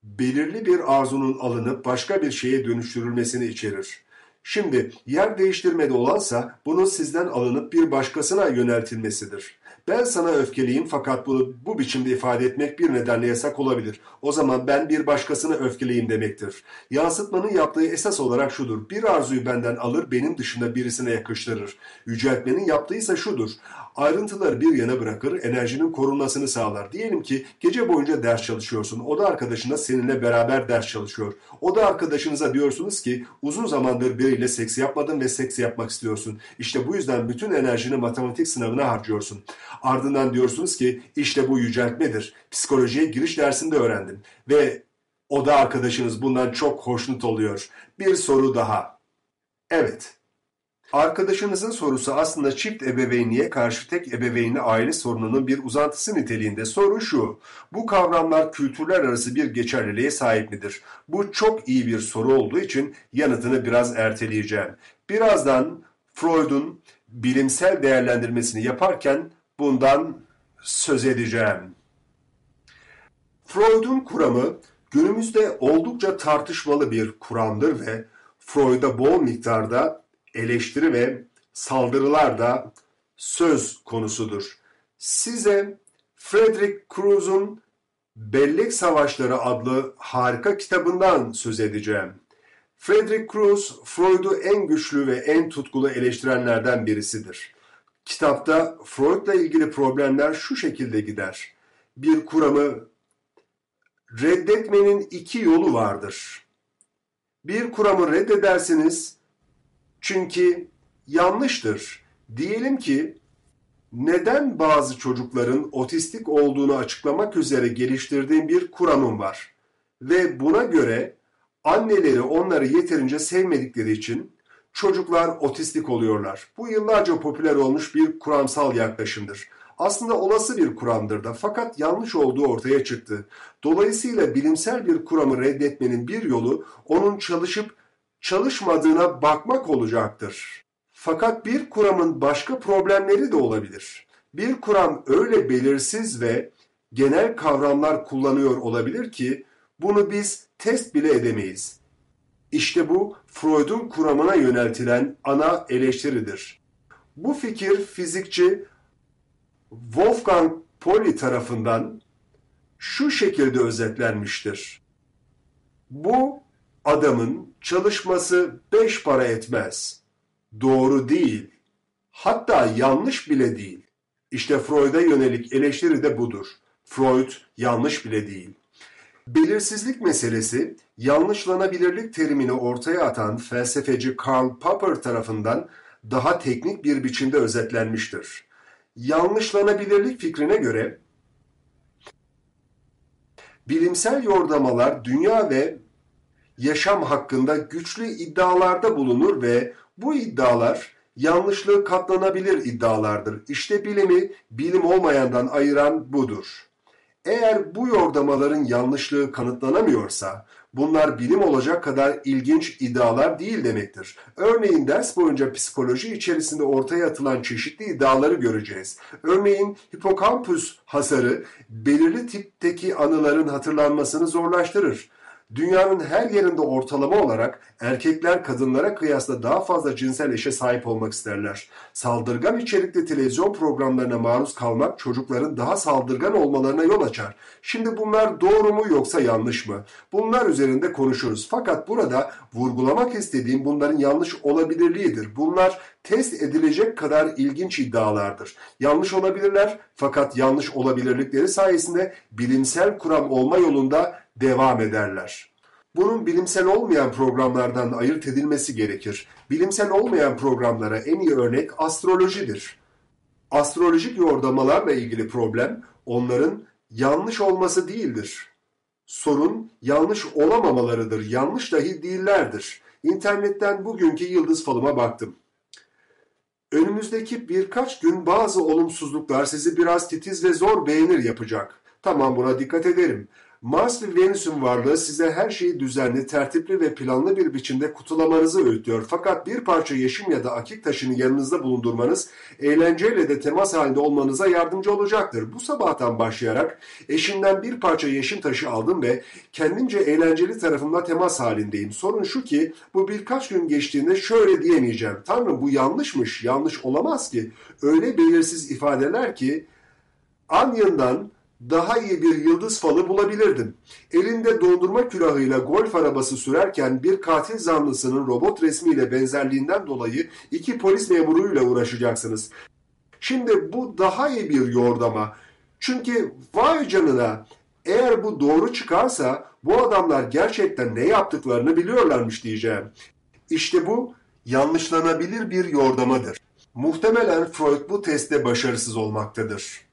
belirli bir arzunun alınıp başka bir şeye dönüştürülmesini içerir. Şimdi yer değiştirmede olansa bunun sizden alınıp bir başkasına yöneltilmesidir. Ben sana öfkeliyim fakat bunu bu biçimde ifade etmek bir nedenle yasak olabilir. O zaman ben bir başkasına öfkeliyim demektir. Yansıtmanın yaptığı esas olarak şudur. Bir arzuyu benden alır benim dışında birisine yakıştırır. Yüceltmenin yaptığı ise şudur. Ayrıntıları bir yana bırakır, enerjinin korunmasını sağlar. Diyelim ki gece boyunca ders çalışıyorsun. O da arkadaşına seninle beraber ders çalışıyor. O da arkadaşınıza diyorsunuz ki uzun zamandır biriyle seks yapmadın ve seks yapmak istiyorsun. İşte bu yüzden bütün enerjini matematik sınavına harcıyorsun. Ardından diyorsunuz ki işte bu yüceltmedir. Psikolojiye giriş dersinde öğrendim. Ve o da arkadaşınız bundan çok hoşnut oluyor. Bir soru daha. Evet. Arkadaşınızın sorusu aslında çift ebeveynliğe karşı tek ebeveynli aile sorununun bir uzantısı niteliğinde. Soru şu, bu kavramlar kültürler arası bir geçerliliğe sahip midir? Bu çok iyi bir soru olduğu için yanıtını biraz erteleyeceğim. Birazdan Freud'un bilimsel değerlendirmesini yaparken bundan söz edeceğim. Freud'un kuramı günümüzde oldukça tartışmalı bir kuramdır ve Freud'a bol miktarda eleştiri ve saldırılar da söz konusudur. Size Frederick Cruz'un Bellek Savaşları adlı harika kitabından söz edeceğim. Frederick Cruz, Freud'u en güçlü ve en tutkulu eleştirenlerden birisidir. Kitapta Freud'la ilgili problemler şu şekilde gider. Bir kuramı reddetmenin iki yolu vardır. Bir kuramı reddedersiniz çünkü yanlıştır. Diyelim ki neden bazı çocukların otistik olduğunu açıklamak üzere geliştirdiğim bir kuramım var. Ve buna göre anneleri onları yeterince sevmedikleri için çocuklar otistik oluyorlar. Bu yıllarca popüler olmuş bir kuramsal yaklaşımdır. Aslında olası bir kuramdır da fakat yanlış olduğu ortaya çıktı. Dolayısıyla bilimsel bir kuramı reddetmenin bir yolu onun çalışıp çalışmadığına bakmak olacaktır. Fakat bir kuramın başka problemleri de olabilir. Bir kuram öyle belirsiz ve genel kavramlar kullanıyor olabilir ki bunu biz test bile edemeyiz. İşte bu Freud'un kuramına yöneltilen ana eleştiridir. Bu fikir fizikçi Wolfgang Pauli tarafından şu şekilde özetlenmiştir. Bu adamın çalışması beş para etmez. Doğru değil. Hatta yanlış bile değil. İşte Freud'a yönelik eleştiri de budur. Freud yanlış bile değil. Belirsizlik meselesi yanlışlanabilirlik terimini ortaya atan felsefeci Karl Popper tarafından daha teknik bir biçimde özetlenmiştir. Yanlışlanabilirlik fikrine göre bilimsel yordamalar dünya ve yaşam hakkında güçlü iddialarda bulunur ve bu iddialar yanlışlığı katlanabilir iddialardır. İşte bilimi bilim olmayandan ayıran budur. Eğer bu yordamaların yanlışlığı kanıtlanamıyorsa bunlar bilim olacak kadar ilginç iddialar değil demektir. Örneğin ders boyunca psikoloji içerisinde ortaya atılan çeşitli iddiaları göreceğiz. Örneğin hipokampus hasarı belirli tipteki anıların hatırlanmasını zorlaştırır. Dünyanın her yerinde ortalama olarak erkekler kadınlara kıyasla daha fazla cinsel eşe sahip olmak isterler. Saldırgan içerikli televizyon programlarına maruz kalmak çocukların daha saldırgan olmalarına yol açar. Şimdi bunlar doğru mu yoksa yanlış mı? Bunlar üzerinde konuşuruz. Fakat burada vurgulamak istediğim bunların yanlış olabilirliğidir. Bunlar test edilecek kadar ilginç iddialardır. Yanlış olabilirler fakat yanlış olabilirlikleri sayesinde bilimsel kuram olma yolunda devam ederler. Bunun bilimsel olmayan programlardan ayırt edilmesi gerekir. Bilimsel olmayan programlara en iyi örnek astrolojidir. Astrolojik yordamalarla ilgili problem onların yanlış olması değildir. Sorun yanlış olamamalarıdır, yanlış dahi değillerdir. İnternetten bugünkü yıldız falıma baktım. Önümüzdeki birkaç gün bazı olumsuzluklar sizi biraz titiz ve zor beğenir yapacak. Tamam buna dikkat ederim. Mars ve Venüs'ün varlığı size her şeyi düzenli, tertipli ve planlı bir biçimde kutulamanızı öğütüyor. Fakat bir parça yeşim ya da akik taşını yanınızda bulundurmanız, eğlenceyle de temas halinde olmanıza yardımcı olacaktır. Bu sabahtan başlayarak eşimden bir parça yeşim taşı aldım ve kendimce eğlenceli tarafımla temas halindeyim. Sorun şu ki bu birkaç gün geçtiğinde şöyle diyemeyeceğim. Tanrım bu yanlışmış, yanlış olamaz ki. Öyle belirsiz ifadeler ki Anya'ndan daha iyi bir yıldız falı bulabilirdim. Elinde dondurma külahıyla golf arabası sürerken bir katil zanlısının robot resmiyle benzerliğinden dolayı iki polis memuruyla uğraşacaksınız. Şimdi bu daha iyi bir yordama. Çünkü vay canına eğer bu doğru çıkarsa bu adamlar gerçekten ne yaptıklarını biliyorlarmış diyeceğim. İşte bu yanlışlanabilir bir yordamadır. Muhtemelen Freud bu testte başarısız olmaktadır.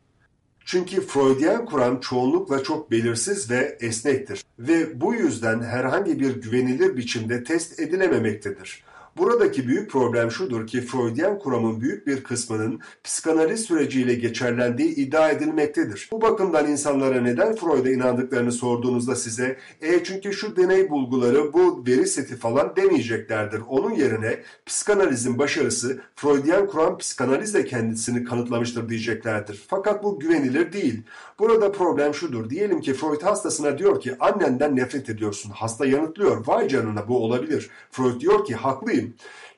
Çünkü Freudian kuram çoğunlukla çok belirsiz ve esnektir ve bu yüzden herhangi bir güvenilir biçimde test edilememektedir. Buradaki büyük problem şudur ki Freudian kuramın büyük bir kısmının psikanaliz süreciyle geçerlendiği iddia edilmektedir. Bu bakımdan insanlara neden Freud'a inandıklarını sorduğunuzda size e çünkü şu deney bulguları bu veri seti falan demeyeceklerdir. Onun yerine psikanalizin başarısı Freudian kuram psikanalizle kendisini kanıtlamıştır diyeceklerdir. Fakat bu güvenilir değil. Burada problem şudur. Diyelim ki Freud hastasına diyor ki annenden nefret ediyorsun. Hasta yanıtlıyor. Vay canına bu olabilir. Freud diyor ki haklıyım.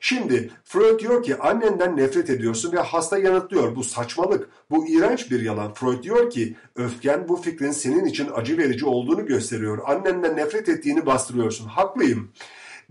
Şimdi Freud diyor ki annenden nefret ediyorsun ve hasta yanıtlıyor. Bu saçmalık, bu iğrenç bir yalan. Freud diyor ki öfken bu fikrin senin için acı verici olduğunu gösteriyor. Annenden nefret ettiğini bastırıyorsun. Haklıyım.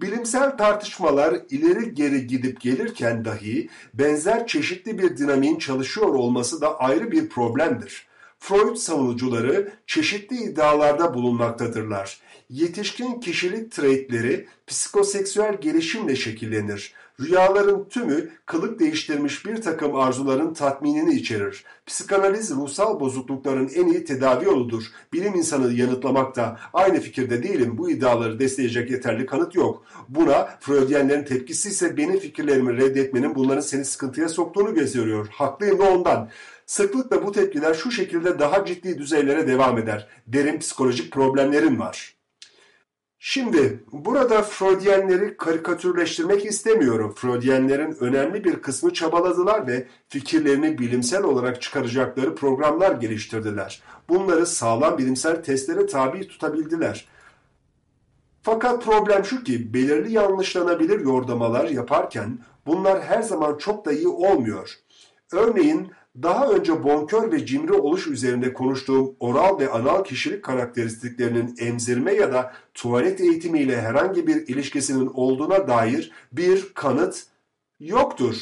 Bilimsel tartışmalar ileri geri gidip gelirken dahi benzer çeşitli bir dinamiğin çalışıyor olması da ayrı bir problemdir. Freud savunucuları çeşitli iddialarda bulunmaktadırlar. Yetişkin kişilik traitleri psikoseksüel gelişimle şekillenir. Rüyaların tümü kılık değiştirmiş bir takım arzuların tatminini içerir. Psikanaliz ruhsal bozuklukların en iyi tedavi yoludur. Bilim insanı yanıtlamakta aynı fikirde değilim. Bu iddiaları destekleyecek yeterli kanıt yok. Buna Freudyenlerin tepkisi ise benim fikirlerimi reddetmenin bunların seni sıkıntıya soktuğunu gösteriyor. Haklıyım da ondan. Sıklıkla bu tepkiler şu şekilde daha ciddi düzeylere devam eder. Derin psikolojik problemlerin var. Şimdi burada Freudyenleri karikatürleştirmek istemiyorum. Freudyenlerin önemli bir kısmı çabaladılar ve fikirlerini bilimsel olarak çıkaracakları programlar geliştirdiler. Bunları sağlam bilimsel testlere tabi tutabildiler. Fakat problem şu ki belirli yanlışlanabilir yordamalar yaparken bunlar her zaman çok da iyi olmuyor. Örneğin daha önce bonkör ve cimri oluş üzerinde konuştuğum oral ve anal kişilik karakteristiklerinin emzirme ya da tuvalet eğitimiyle herhangi bir ilişkisinin olduğuna dair bir kanıt yoktur.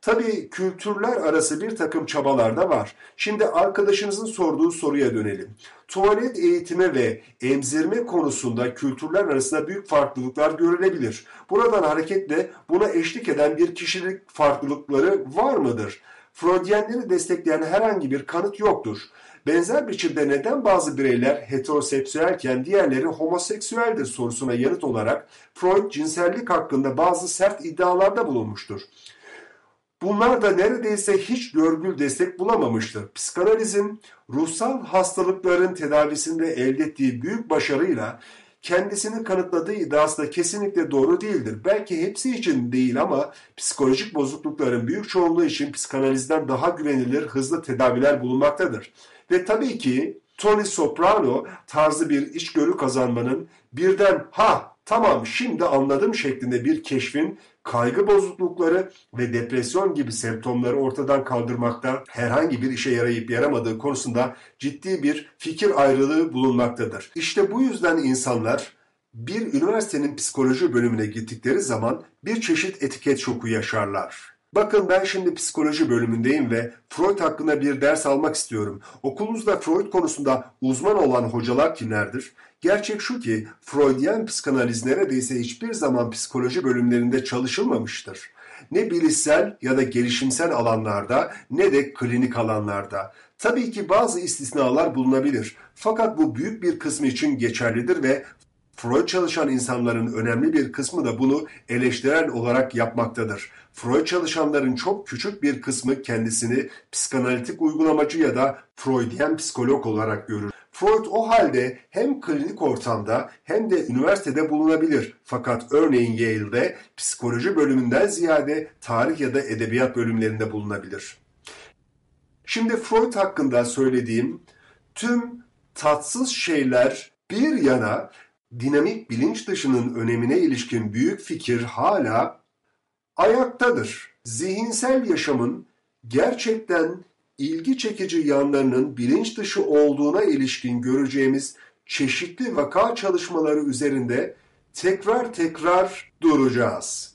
Tabii kültürler arası bir takım çabalar da var. Şimdi arkadaşınızın sorduğu soruya dönelim. Tuvalet eğitimi ve emzirme konusunda kültürler arasında büyük farklılıklar görülebilir. Buradan hareketle buna eşlik eden bir kişilik farklılıkları var mıdır? Freudyenleri destekleyen herhangi bir kanıt yoktur. Benzer biçimde neden bazı bireyler heteroseksüelken diğerleri homoseksüeldir sorusuna yanıt olarak Freud cinsellik hakkında bazı sert iddialarda bulunmuştur. Bunlar da neredeyse hiç görgül destek bulamamıştır. Psikanalizin ruhsal hastalıkların tedavisinde elde ettiği büyük başarıyla kendisini kanıtladığı iddiası da kesinlikle doğru değildir. Belki hepsi için değil ama psikolojik bozuklukların büyük çoğunluğu için psikanalizden daha güvenilir, hızlı tedaviler bulunmaktadır. Ve tabii ki Tony Soprano tarzı bir içgörü kazanmanın birden ha tamam şimdi anladım şeklinde bir keşfin kaygı bozuklukları ve depresyon gibi semptomları ortadan kaldırmakta herhangi bir işe yarayıp yaramadığı konusunda ciddi bir fikir ayrılığı bulunmaktadır. İşte bu yüzden insanlar bir üniversitenin psikoloji bölümüne gittikleri zaman bir çeşit etiket şoku yaşarlar. Bakın ben şimdi psikoloji bölümündeyim ve Freud hakkında bir ders almak istiyorum. Okulunuzda Freud konusunda uzman olan hocalar kimlerdir? Gerçek şu ki Freudyen psikanaliz neredeyse hiçbir zaman psikoloji bölümlerinde çalışılmamıştır. Ne bilişsel ya da gelişimsel alanlarda ne de klinik alanlarda. Tabii ki bazı istisnalar bulunabilir. Fakat bu büyük bir kısmı için geçerlidir ve Freud çalışan insanların önemli bir kısmı da bunu eleştirel olarak yapmaktadır. Freud çalışanların çok küçük bir kısmı kendisini psikanalitik uygulamacı ya da Freudian psikolog olarak görür. Freud o halde hem klinik ortamda hem de üniversitede bulunabilir. Fakat örneğin Yale'de psikoloji bölümünden ziyade tarih ya da edebiyat bölümlerinde bulunabilir. Şimdi Freud hakkında söylediğim tüm tatsız şeyler bir yana dinamik bilinç dışının önemine ilişkin büyük fikir hala ayaktadır. Zihinsel yaşamın gerçekten ilgi çekici yanlarının bilinç dışı olduğuna ilişkin göreceğimiz çeşitli vaka çalışmaları üzerinde tekrar tekrar duracağız.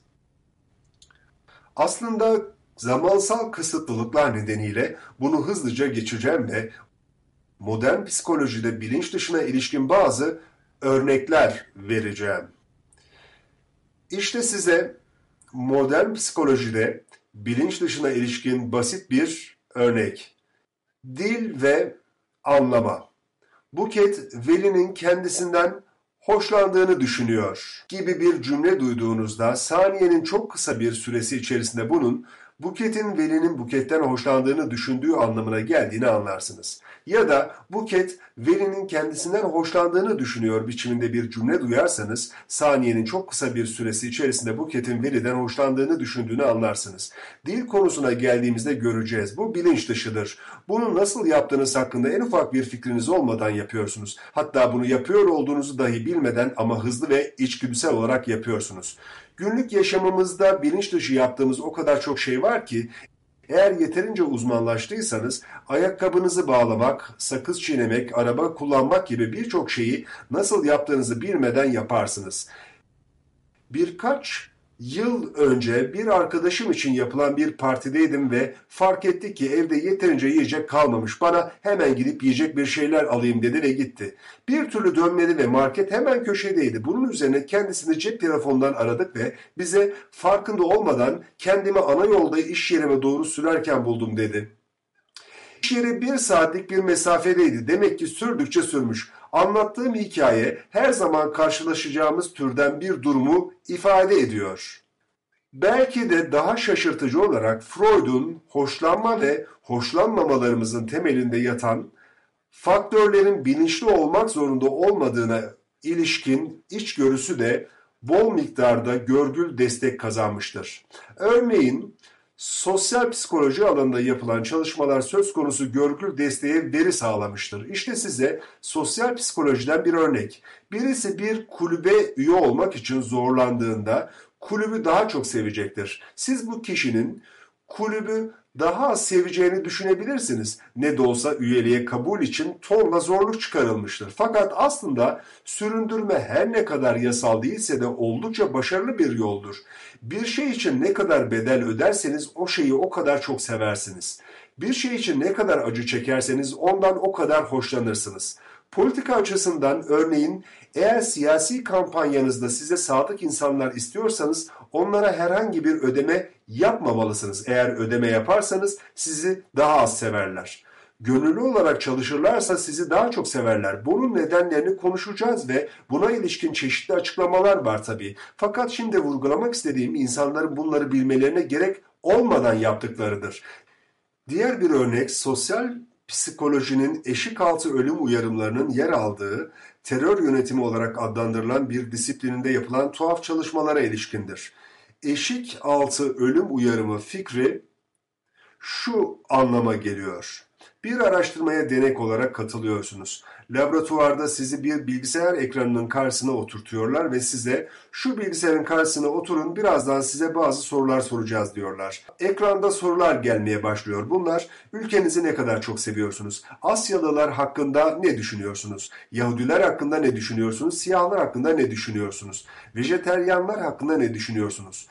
Aslında zamansal kısıtlılıklar nedeniyle bunu hızlıca geçeceğim ve modern psikolojide bilinç dışına ilişkin bazı örnekler vereceğim. İşte size modern psikolojide bilinç dışına ilişkin basit bir örnek. Dil ve anlama. Buket Veli'nin kendisinden hoşlandığını düşünüyor gibi bir cümle duyduğunuzda saniyenin çok kısa bir süresi içerisinde bunun Buket'in Veli'nin Buket'ten hoşlandığını düşündüğü anlamına geldiğini anlarsınız. Ya da Buket Veli'nin kendisinden hoşlandığını düşünüyor biçiminde bir cümle duyarsanız saniyenin çok kısa bir süresi içerisinde Buket'in Veli'den hoşlandığını düşündüğünü anlarsınız. Dil konusuna geldiğimizde göreceğiz. Bu bilinç dışıdır. Bunu nasıl yaptığınız hakkında en ufak bir fikriniz olmadan yapıyorsunuz. Hatta bunu yapıyor olduğunuzu dahi bilmeden ama hızlı ve içgüdüsel olarak yapıyorsunuz. Günlük yaşamımızda bilinç dışı yaptığımız o kadar çok şey var ki eğer yeterince uzmanlaştıysanız ayakkabınızı bağlamak, sakız çiğnemek, araba kullanmak gibi birçok şeyi nasıl yaptığınızı bilmeden yaparsınız. Birkaç Yıl önce bir arkadaşım için yapılan bir partideydim ve fark ettik ki evde yeterince yiyecek kalmamış. Bana hemen gidip yiyecek bir şeyler alayım dedi ve gitti. Bir türlü dönmedi ve market hemen köşedeydi. Bunun üzerine kendisini cep telefonundan aradık ve bize farkında olmadan kendimi ana yolda iş yerime doğru sürerken buldum dedi. İş yeri bir saatlik bir mesafedeydi. Demek ki sürdükçe sürmüş. Anlattığım hikaye her zaman karşılaşacağımız türden bir durumu ifade ediyor. Belki de daha şaşırtıcı olarak Freud'un hoşlanma ve hoşlanmamalarımızın temelinde yatan faktörlerin bilinçli olmak zorunda olmadığına ilişkin içgörüsü de bol miktarda görgül destek kazanmıştır. Örneğin sosyal psikoloji alanında yapılan çalışmalar söz konusu görgül desteğe veri sağlamıştır. İşte size sosyal psikolojiden bir örnek. Birisi bir kulübe üye olmak için zorlandığında kulübü daha çok sevecektir. Siz bu kişinin kulübü daha az seveceğini düşünebilirsiniz. Ne de olsa üyeliğe kabul için tonla zorluk çıkarılmıştır. Fakat aslında süründürme her ne kadar yasal değilse de oldukça başarılı bir yoldur. Bir şey için ne kadar bedel öderseniz o şeyi o kadar çok seversiniz. Bir şey için ne kadar acı çekerseniz ondan o kadar hoşlanırsınız. Politika açısından örneğin eğer siyasi kampanyanızda size sadık insanlar istiyorsanız onlara herhangi bir ödeme yapmamalısınız. Eğer ödeme yaparsanız sizi daha az severler. Gönüllü olarak çalışırlarsa sizi daha çok severler. Bunun nedenlerini konuşacağız ve buna ilişkin çeşitli açıklamalar var tabii. Fakat şimdi vurgulamak istediğim insanların bunları bilmelerine gerek olmadan yaptıklarıdır. Diğer bir örnek sosyal psikolojinin eşik altı ölüm uyarımlarının yer aldığı terör yönetimi olarak adlandırılan bir disiplininde yapılan tuhaf çalışmalara ilişkindir. Eşik altı ölüm uyarımı fikri şu anlama geliyor. Bir araştırmaya denek olarak katılıyorsunuz. Laboratuvarda sizi bir bilgisayar ekranının karşısına oturtuyorlar ve size şu bilgisayarın karşısına oturun birazdan size bazı sorular soracağız diyorlar. Ekranda sorular gelmeye başlıyor. Bunlar ülkenizi ne kadar çok seviyorsunuz? Asyalılar hakkında ne düşünüyorsunuz? Yahudiler hakkında ne düşünüyorsunuz? Siyahlar hakkında ne düşünüyorsunuz? Vejeteryanlar hakkında ne düşünüyorsunuz?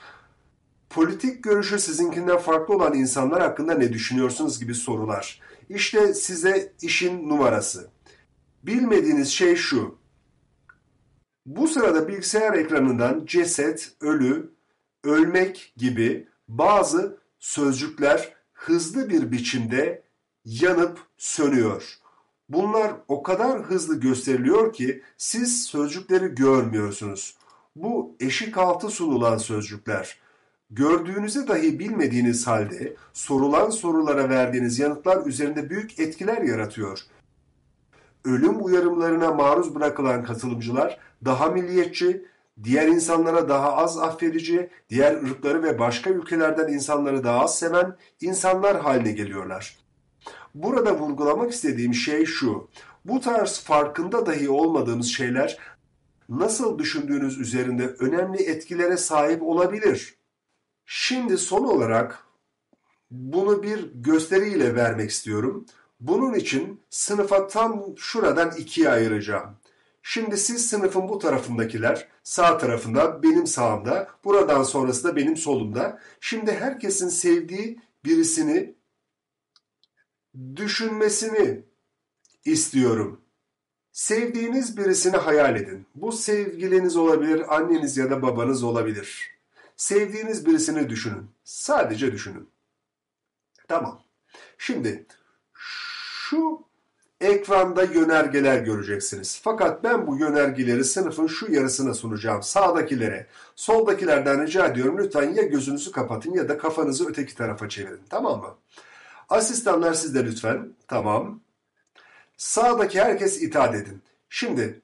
Politik görüşü sizinkinden farklı olan insanlar hakkında ne düşünüyorsunuz gibi sorular. İşte size işin numarası. Bilmediğiniz şey şu. Bu sırada bilgisayar ekranından ceset, ölü, ölmek gibi bazı sözcükler hızlı bir biçimde yanıp sönüyor. Bunlar o kadar hızlı gösteriliyor ki siz sözcükleri görmüyorsunuz. Bu eşik altı sunulan sözcükler. Gördüğünüzü dahi bilmediğiniz halde sorulan sorulara verdiğiniz yanıtlar üzerinde büyük etkiler yaratıyor. Ölüm uyarımlarına maruz bırakılan katılımcılar daha milliyetçi, diğer insanlara daha az affedici, diğer ırkları ve başka ülkelerden insanları daha az seven insanlar haline geliyorlar. Burada vurgulamak istediğim şey şu. Bu tarz farkında dahi olmadığımız şeyler nasıl düşündüğünüz üzerinde önemli etkilere sahip olabilir. Şimdi son olarak bunu bir gösteriyle vermek istiyorum. Bunun için sınıfa tam şuradan ikiye ayıracağım. Şimdi siz sınıfın bu tarafındakiler, sağ tarafında, benim sağımda, buradan sonrası da benim solumda. Şimdi herkesin sevdiği birisini düşünmesini istiyorum. Sevdiğiniz birisini hayal edin. Bu sevgiliniz olabilir, anneniz ya da babanız olabilir. Sevdiğiniz birisini düşünün. Sadece düşünün. Tamam. Şimdi şu ekranda yönergeler göreceksiniz. Fakat ben bu yönergeleri sınıfın şu yarısına sunacağım. Sağdakilere. Soldakilerden rica ediyorum lütfen ya gözünüzü kapatın ya da kafanızı öteki tarafa çevirin. Tamam mı? Asistanlar siz de lütfen. Tamam. Sağdaki herkes itaat edin. Şimdi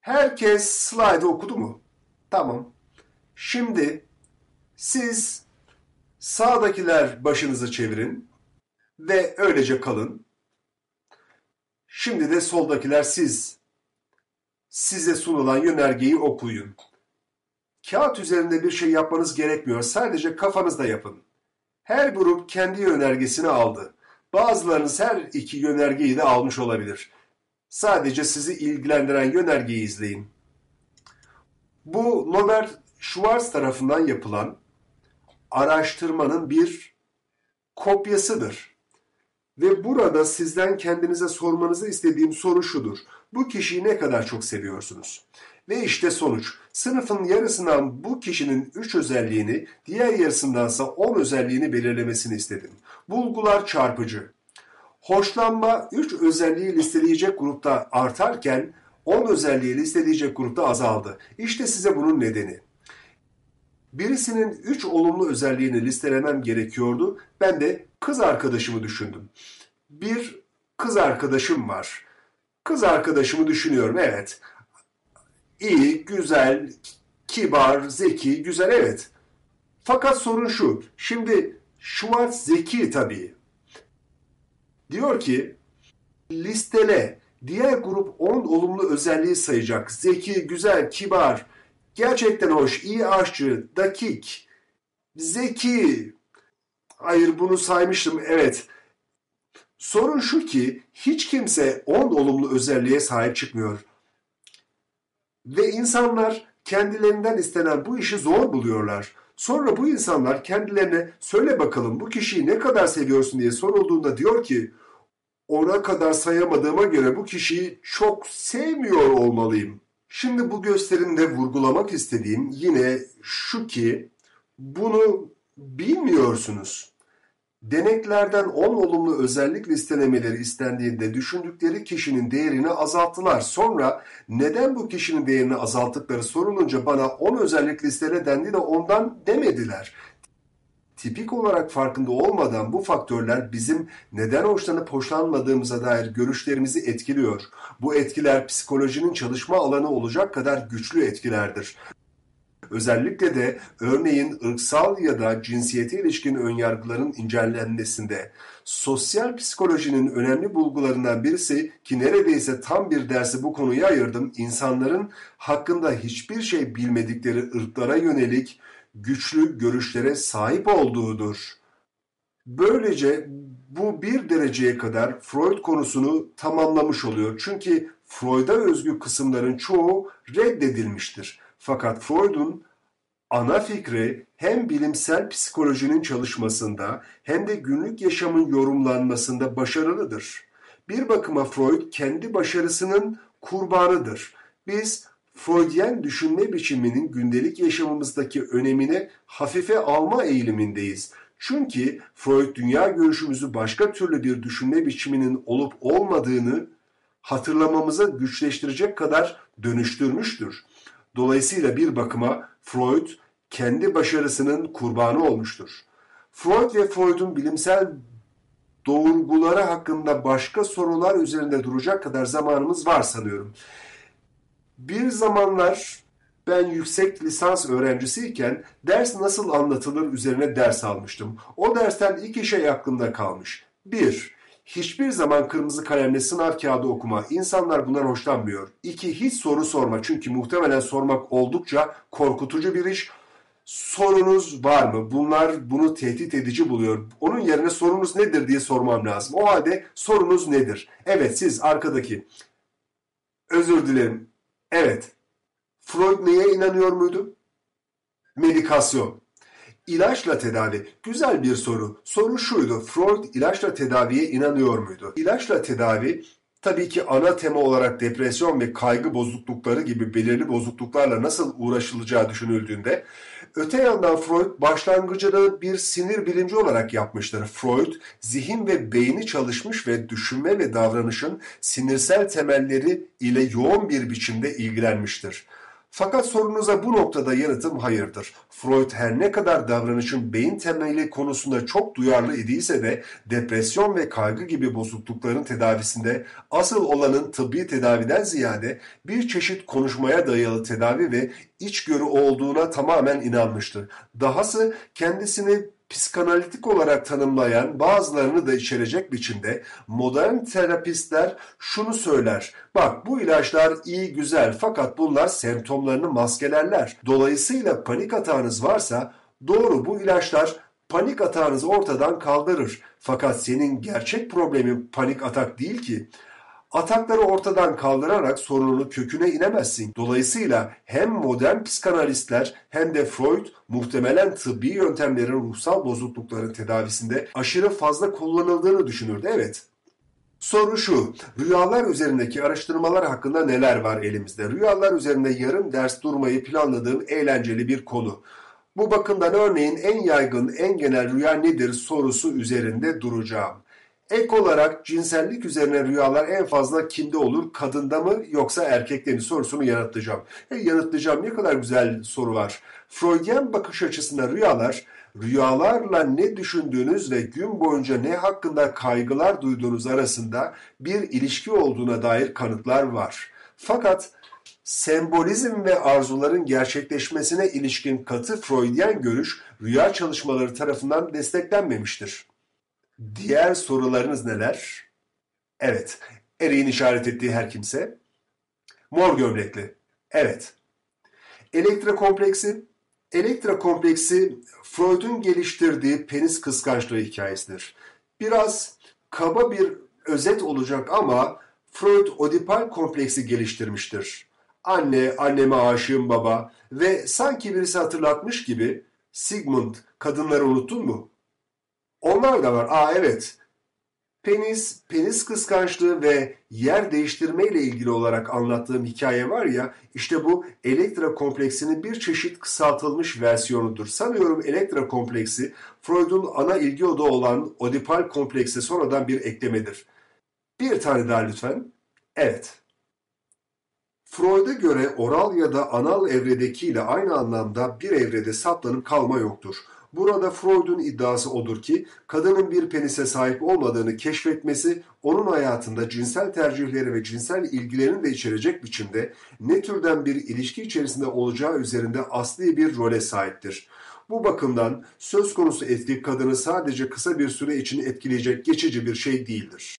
herkes slaydı okudu mu? Tamam. Şimdi siz sağdakiler başınızı çevirin ve öylece kalın. Şimdi de soldakiler siz size sunulan yönergeyi okuyun. Kağıt üzerinde bir şey yapmanız gerekmiyor. Sadece kafanızda yapın. Her grup kendi yönergesini aldı. Bazılarınız her iki yönergeyi de almış olabilir. Sadece sizi ilgilendiren yönergeyi izleyin. Bu Robert Schwartz tarafından yapılan araştırmanın bir kopyasıdır. Ve burada sizden kendinize sormanızı istediğim soru şudur. Bu kişiyi ne kadar çok seviyorsunuz? Ve işte sonuç. Sınıfın yarısından bu kişinin 3 özelliğini, diğer yarısındansa 10 özelliğini belirlemesini istedim. Bulgular çarpıcı. Hoşlanma 3 özelliği listeleyecek grupta artarken 10 özelliği listeleyecek grupta azaldı. İşte size bunun nedeni. Birisinin 3 olumlu özelliğini listelemem gerekiyordu. Ben de kız arkadaşımı düşündüm. Bir kız arkadaşım var. Kız arkadaşımı düşünüyorum evet. İyi, güzel, kibar, zeki, güzel evet. Fakat sorun şu. Şimdi Schwartz zeki tabii. Diyor ki listele diğer grup 10 olumlu özelliği sayacak. Zeki, güzel, kibar, gerçekten hoş, iyi aşçı, dakik, zeki. Hayır bunu saymıştım evet. Sorun şu ki hiç kimse 10 olumlu özelliğe sahip çıkmıyor. Ve insanlar kendilerinden istenen bu işi zor buluyorlar. Sonra bu insanlar kendilerine söyle bakalım bu kişiyi ne kadar seviyorsun diye sorulduğunda diyor ki ona kadar sayamadığıma göre bu kişiyi çok sevmiyor olmalıyım. Şimdi bu gösterimde vurgulamak istediğim yine şu ki bunu bilmiyorsunuz. Deneklerden 10 olumlu özellik listelemeleri istendiğinde düşündükleri kişinin değerini azalttılar. Sonra neden bu kişinin değerini azalttıkları sorulunca bana 10 özellik listele dendi de ondan demediler. Tipik olarak farkında olmadan bu faktörler bizim neden hoşlanıp hoşlanmadığımıza dair görüşlerimizi etkiliyor. Bu etkiler psikolojinin çalışma alanı olacak kadar güçlü etkilerdir. Özellikle de örneğin ırksal ya da cinsiyete ilişkin önyargıların incelenmesinde sosyal psikolojinin önemli bulgularından birisi ki neredeyse tam bir dersi bu konuya ayırdım, insanların hakkında hiçbir şey bilmedikleri ırklara yönelik güçlü görüşlere sahip olduğudur. Böylece bu bir dereceye kadar Freud konusunu tamamlamış oluyor. Çünkü Freud'a özgü kısımların çoğu reddedilmiştir. Fakat Freud'un ana fikri hem bilimsel psikolojinin çalışmasında hem de günlük yaşamın yorumlanmasında başarılıdır. Bir bakıma Freud kendi başarısının kurbanıdır. Biz Freudyen düşünme biçiminin gündelik yaşamımızdaki önemini hafife alma eğilimindeyiz. Çünkü Freud dünya görüşümüzü başka türlü bir düşünme biçiminin olup olmadığını hatırlamamızı güçleştirecek kadar dönüştürmüştür. Dolayısıyla bir bakıma Freud kendi başarısının kurbanı olmuştur. Freud ve Freud'un bilimsel doğurguları hakkında başka sorular üzerinde duracak kadar zamanımız var sanıyorum. Bir zamanlar ben yüksek lisans öğrencisiyken ders nasıl anlatılır üzerine ders almıştım. O dersten iki şey aklımda kalmış. Bir, hiçbir zaman kırmızı kalemle sınav kağıdı okuma. İnsanlar bundan hoşlanmıyor. İki, hiç soru sorma. Çünkü muhtemelen sormak oldukça korkutucu bir iş. Sorunuz var mı? Bunlar bunu tehdit edici buluyor. Onun yerine sorunuz nedir diye sormam lazım. O halde sorunuz nedir? Evet siz arkadaki. Özür dilerim. Evet. Freud neye inanıyor muydu? Medikasyon. İlaçla tedavi. Güzel bir soru. Soru şuydu. Freud ilaçla tedaviye inanıyor muydu? İlaçla tedavi tabii ki ana tema olarak depresyon ve kaygı bozuklukları gibi belirli bozukluklarla nasıl uğraşılacağı düşünüldüğünde öte yandan Freud başlangıcını bir sinir bilimci olarak yapmıştır. Freud zihin ve beyni çalışmış ve düşünme ve davranışın sinirsel temelleri ile yoğun bir biçimde ilgilenmiştir. Fakat sorunuza bu noktada yanıtım hayırdır. Freud her ne kadar davranışın beyin temeli konusunda çok duyarlı idiyse de depresyon ve kaygı gibi bozuklukların tedavisinde asıl olanın tıbbi tedaviden ziyade bir çeşit konuşmaya dayalı tedavi ve içgörü olduğuna tamamen inanmıştır. Dahası kendisini psikanalitik olarak tanımlayan bazılarını da içerecek biçimde modern terapistler şunu söyler. Bak bu ilaçlar iyi güzel fakat bunlar semptomlarını maskelerler. Dolayısıyla panik atağınız varsa doğru bu ilaçlar panik atağınızı ortadan kaldırır. Fakat senin gerçek problemin panik atak değil ki. Atakları ortadan kaldırarak sorununu köküne inemezsin. Dolayısıyla hem modern psikanalistler hem de Freud muhtemelen tıbbi yöntemlerin ruhsal bozuklukların tedavisinde aşırı fazla kullanıldığını düşünürdü. Evet. Soru şu, rüyalar üzerindeki araştırmalar hakkında neler var elimizde? Rüyalar üzerinde yarım ders durmayı planladığım eğlenceli bir konu. Bu bakımdan örneğin en yaygın, en genel rüya nedir sorusu üzerinde duracağım. Ek olarak cinsellik üzerine rüyalar en fazla kimde olur? Kadında mı yoksa erkekte mi sorusunu yanıtlayacağım. E, yanıtlayacağım ne kadar güzel soru var. Freudian bakış açısında rüyalar, rüyalarla ne düşündüğünüz ve gün boyunca ne hakkında kaygılar duyduğunuz arasında bir ilişki olduğuna dair kanıtlar var. Fakat sembolizm ve arzuların gerçekleşmesine ilişkin katı Freudian görüş rüya çalışmaları tarafından desteklenmemiştir. Diğer sorularınız neler? Evet. Eriğin işaret ettiği her kimse. Mor gömlekli. Evet. Elektra kompleksi. Elektra kompleksi Freud'un geliştirdiği penis kıskançlığı hikayesidir. Biraz kaba bir özet olacak ama Freud odipal kompleksi geliştirmiştir. Anne, anneme aşığım baba ve sanki birisi hatırlatmış gibi Sigmund, kadınları unuttun mu? Onlar da var. Aa evet. Penis, penis kıskançlığı ve yer değiştirme ile ilgili olarak anlattığım hikaye var ya, işte bu Elektra kompleksinin bir çeşit kısaltılmış versiyonudur. Sanıyorum Elektra kompleksi, Freud'un ana ilgi odağı olan Oedipal komplekse sonradan bir eklemedir. Bir tane daha lütfen. Evet. Freud'a göre oral ya da anal evredekiyle aynı anlamda bir evrede saplanıp kalma yoktur. Burada Freud'un iddiası odur ki kadının bir penise sahip olmadığını keşfetmesi onun hayatında cinsel tercihleri ve cinsel ilgilerini de içerecek biçimde ne türden bir ilişki içerisinde olacağı üzerinde asli bir role sahiptir. Bu bakımdan söz konusu etki kadını sadece kısa bir süre için etkileyecek geçici bir şey değildir.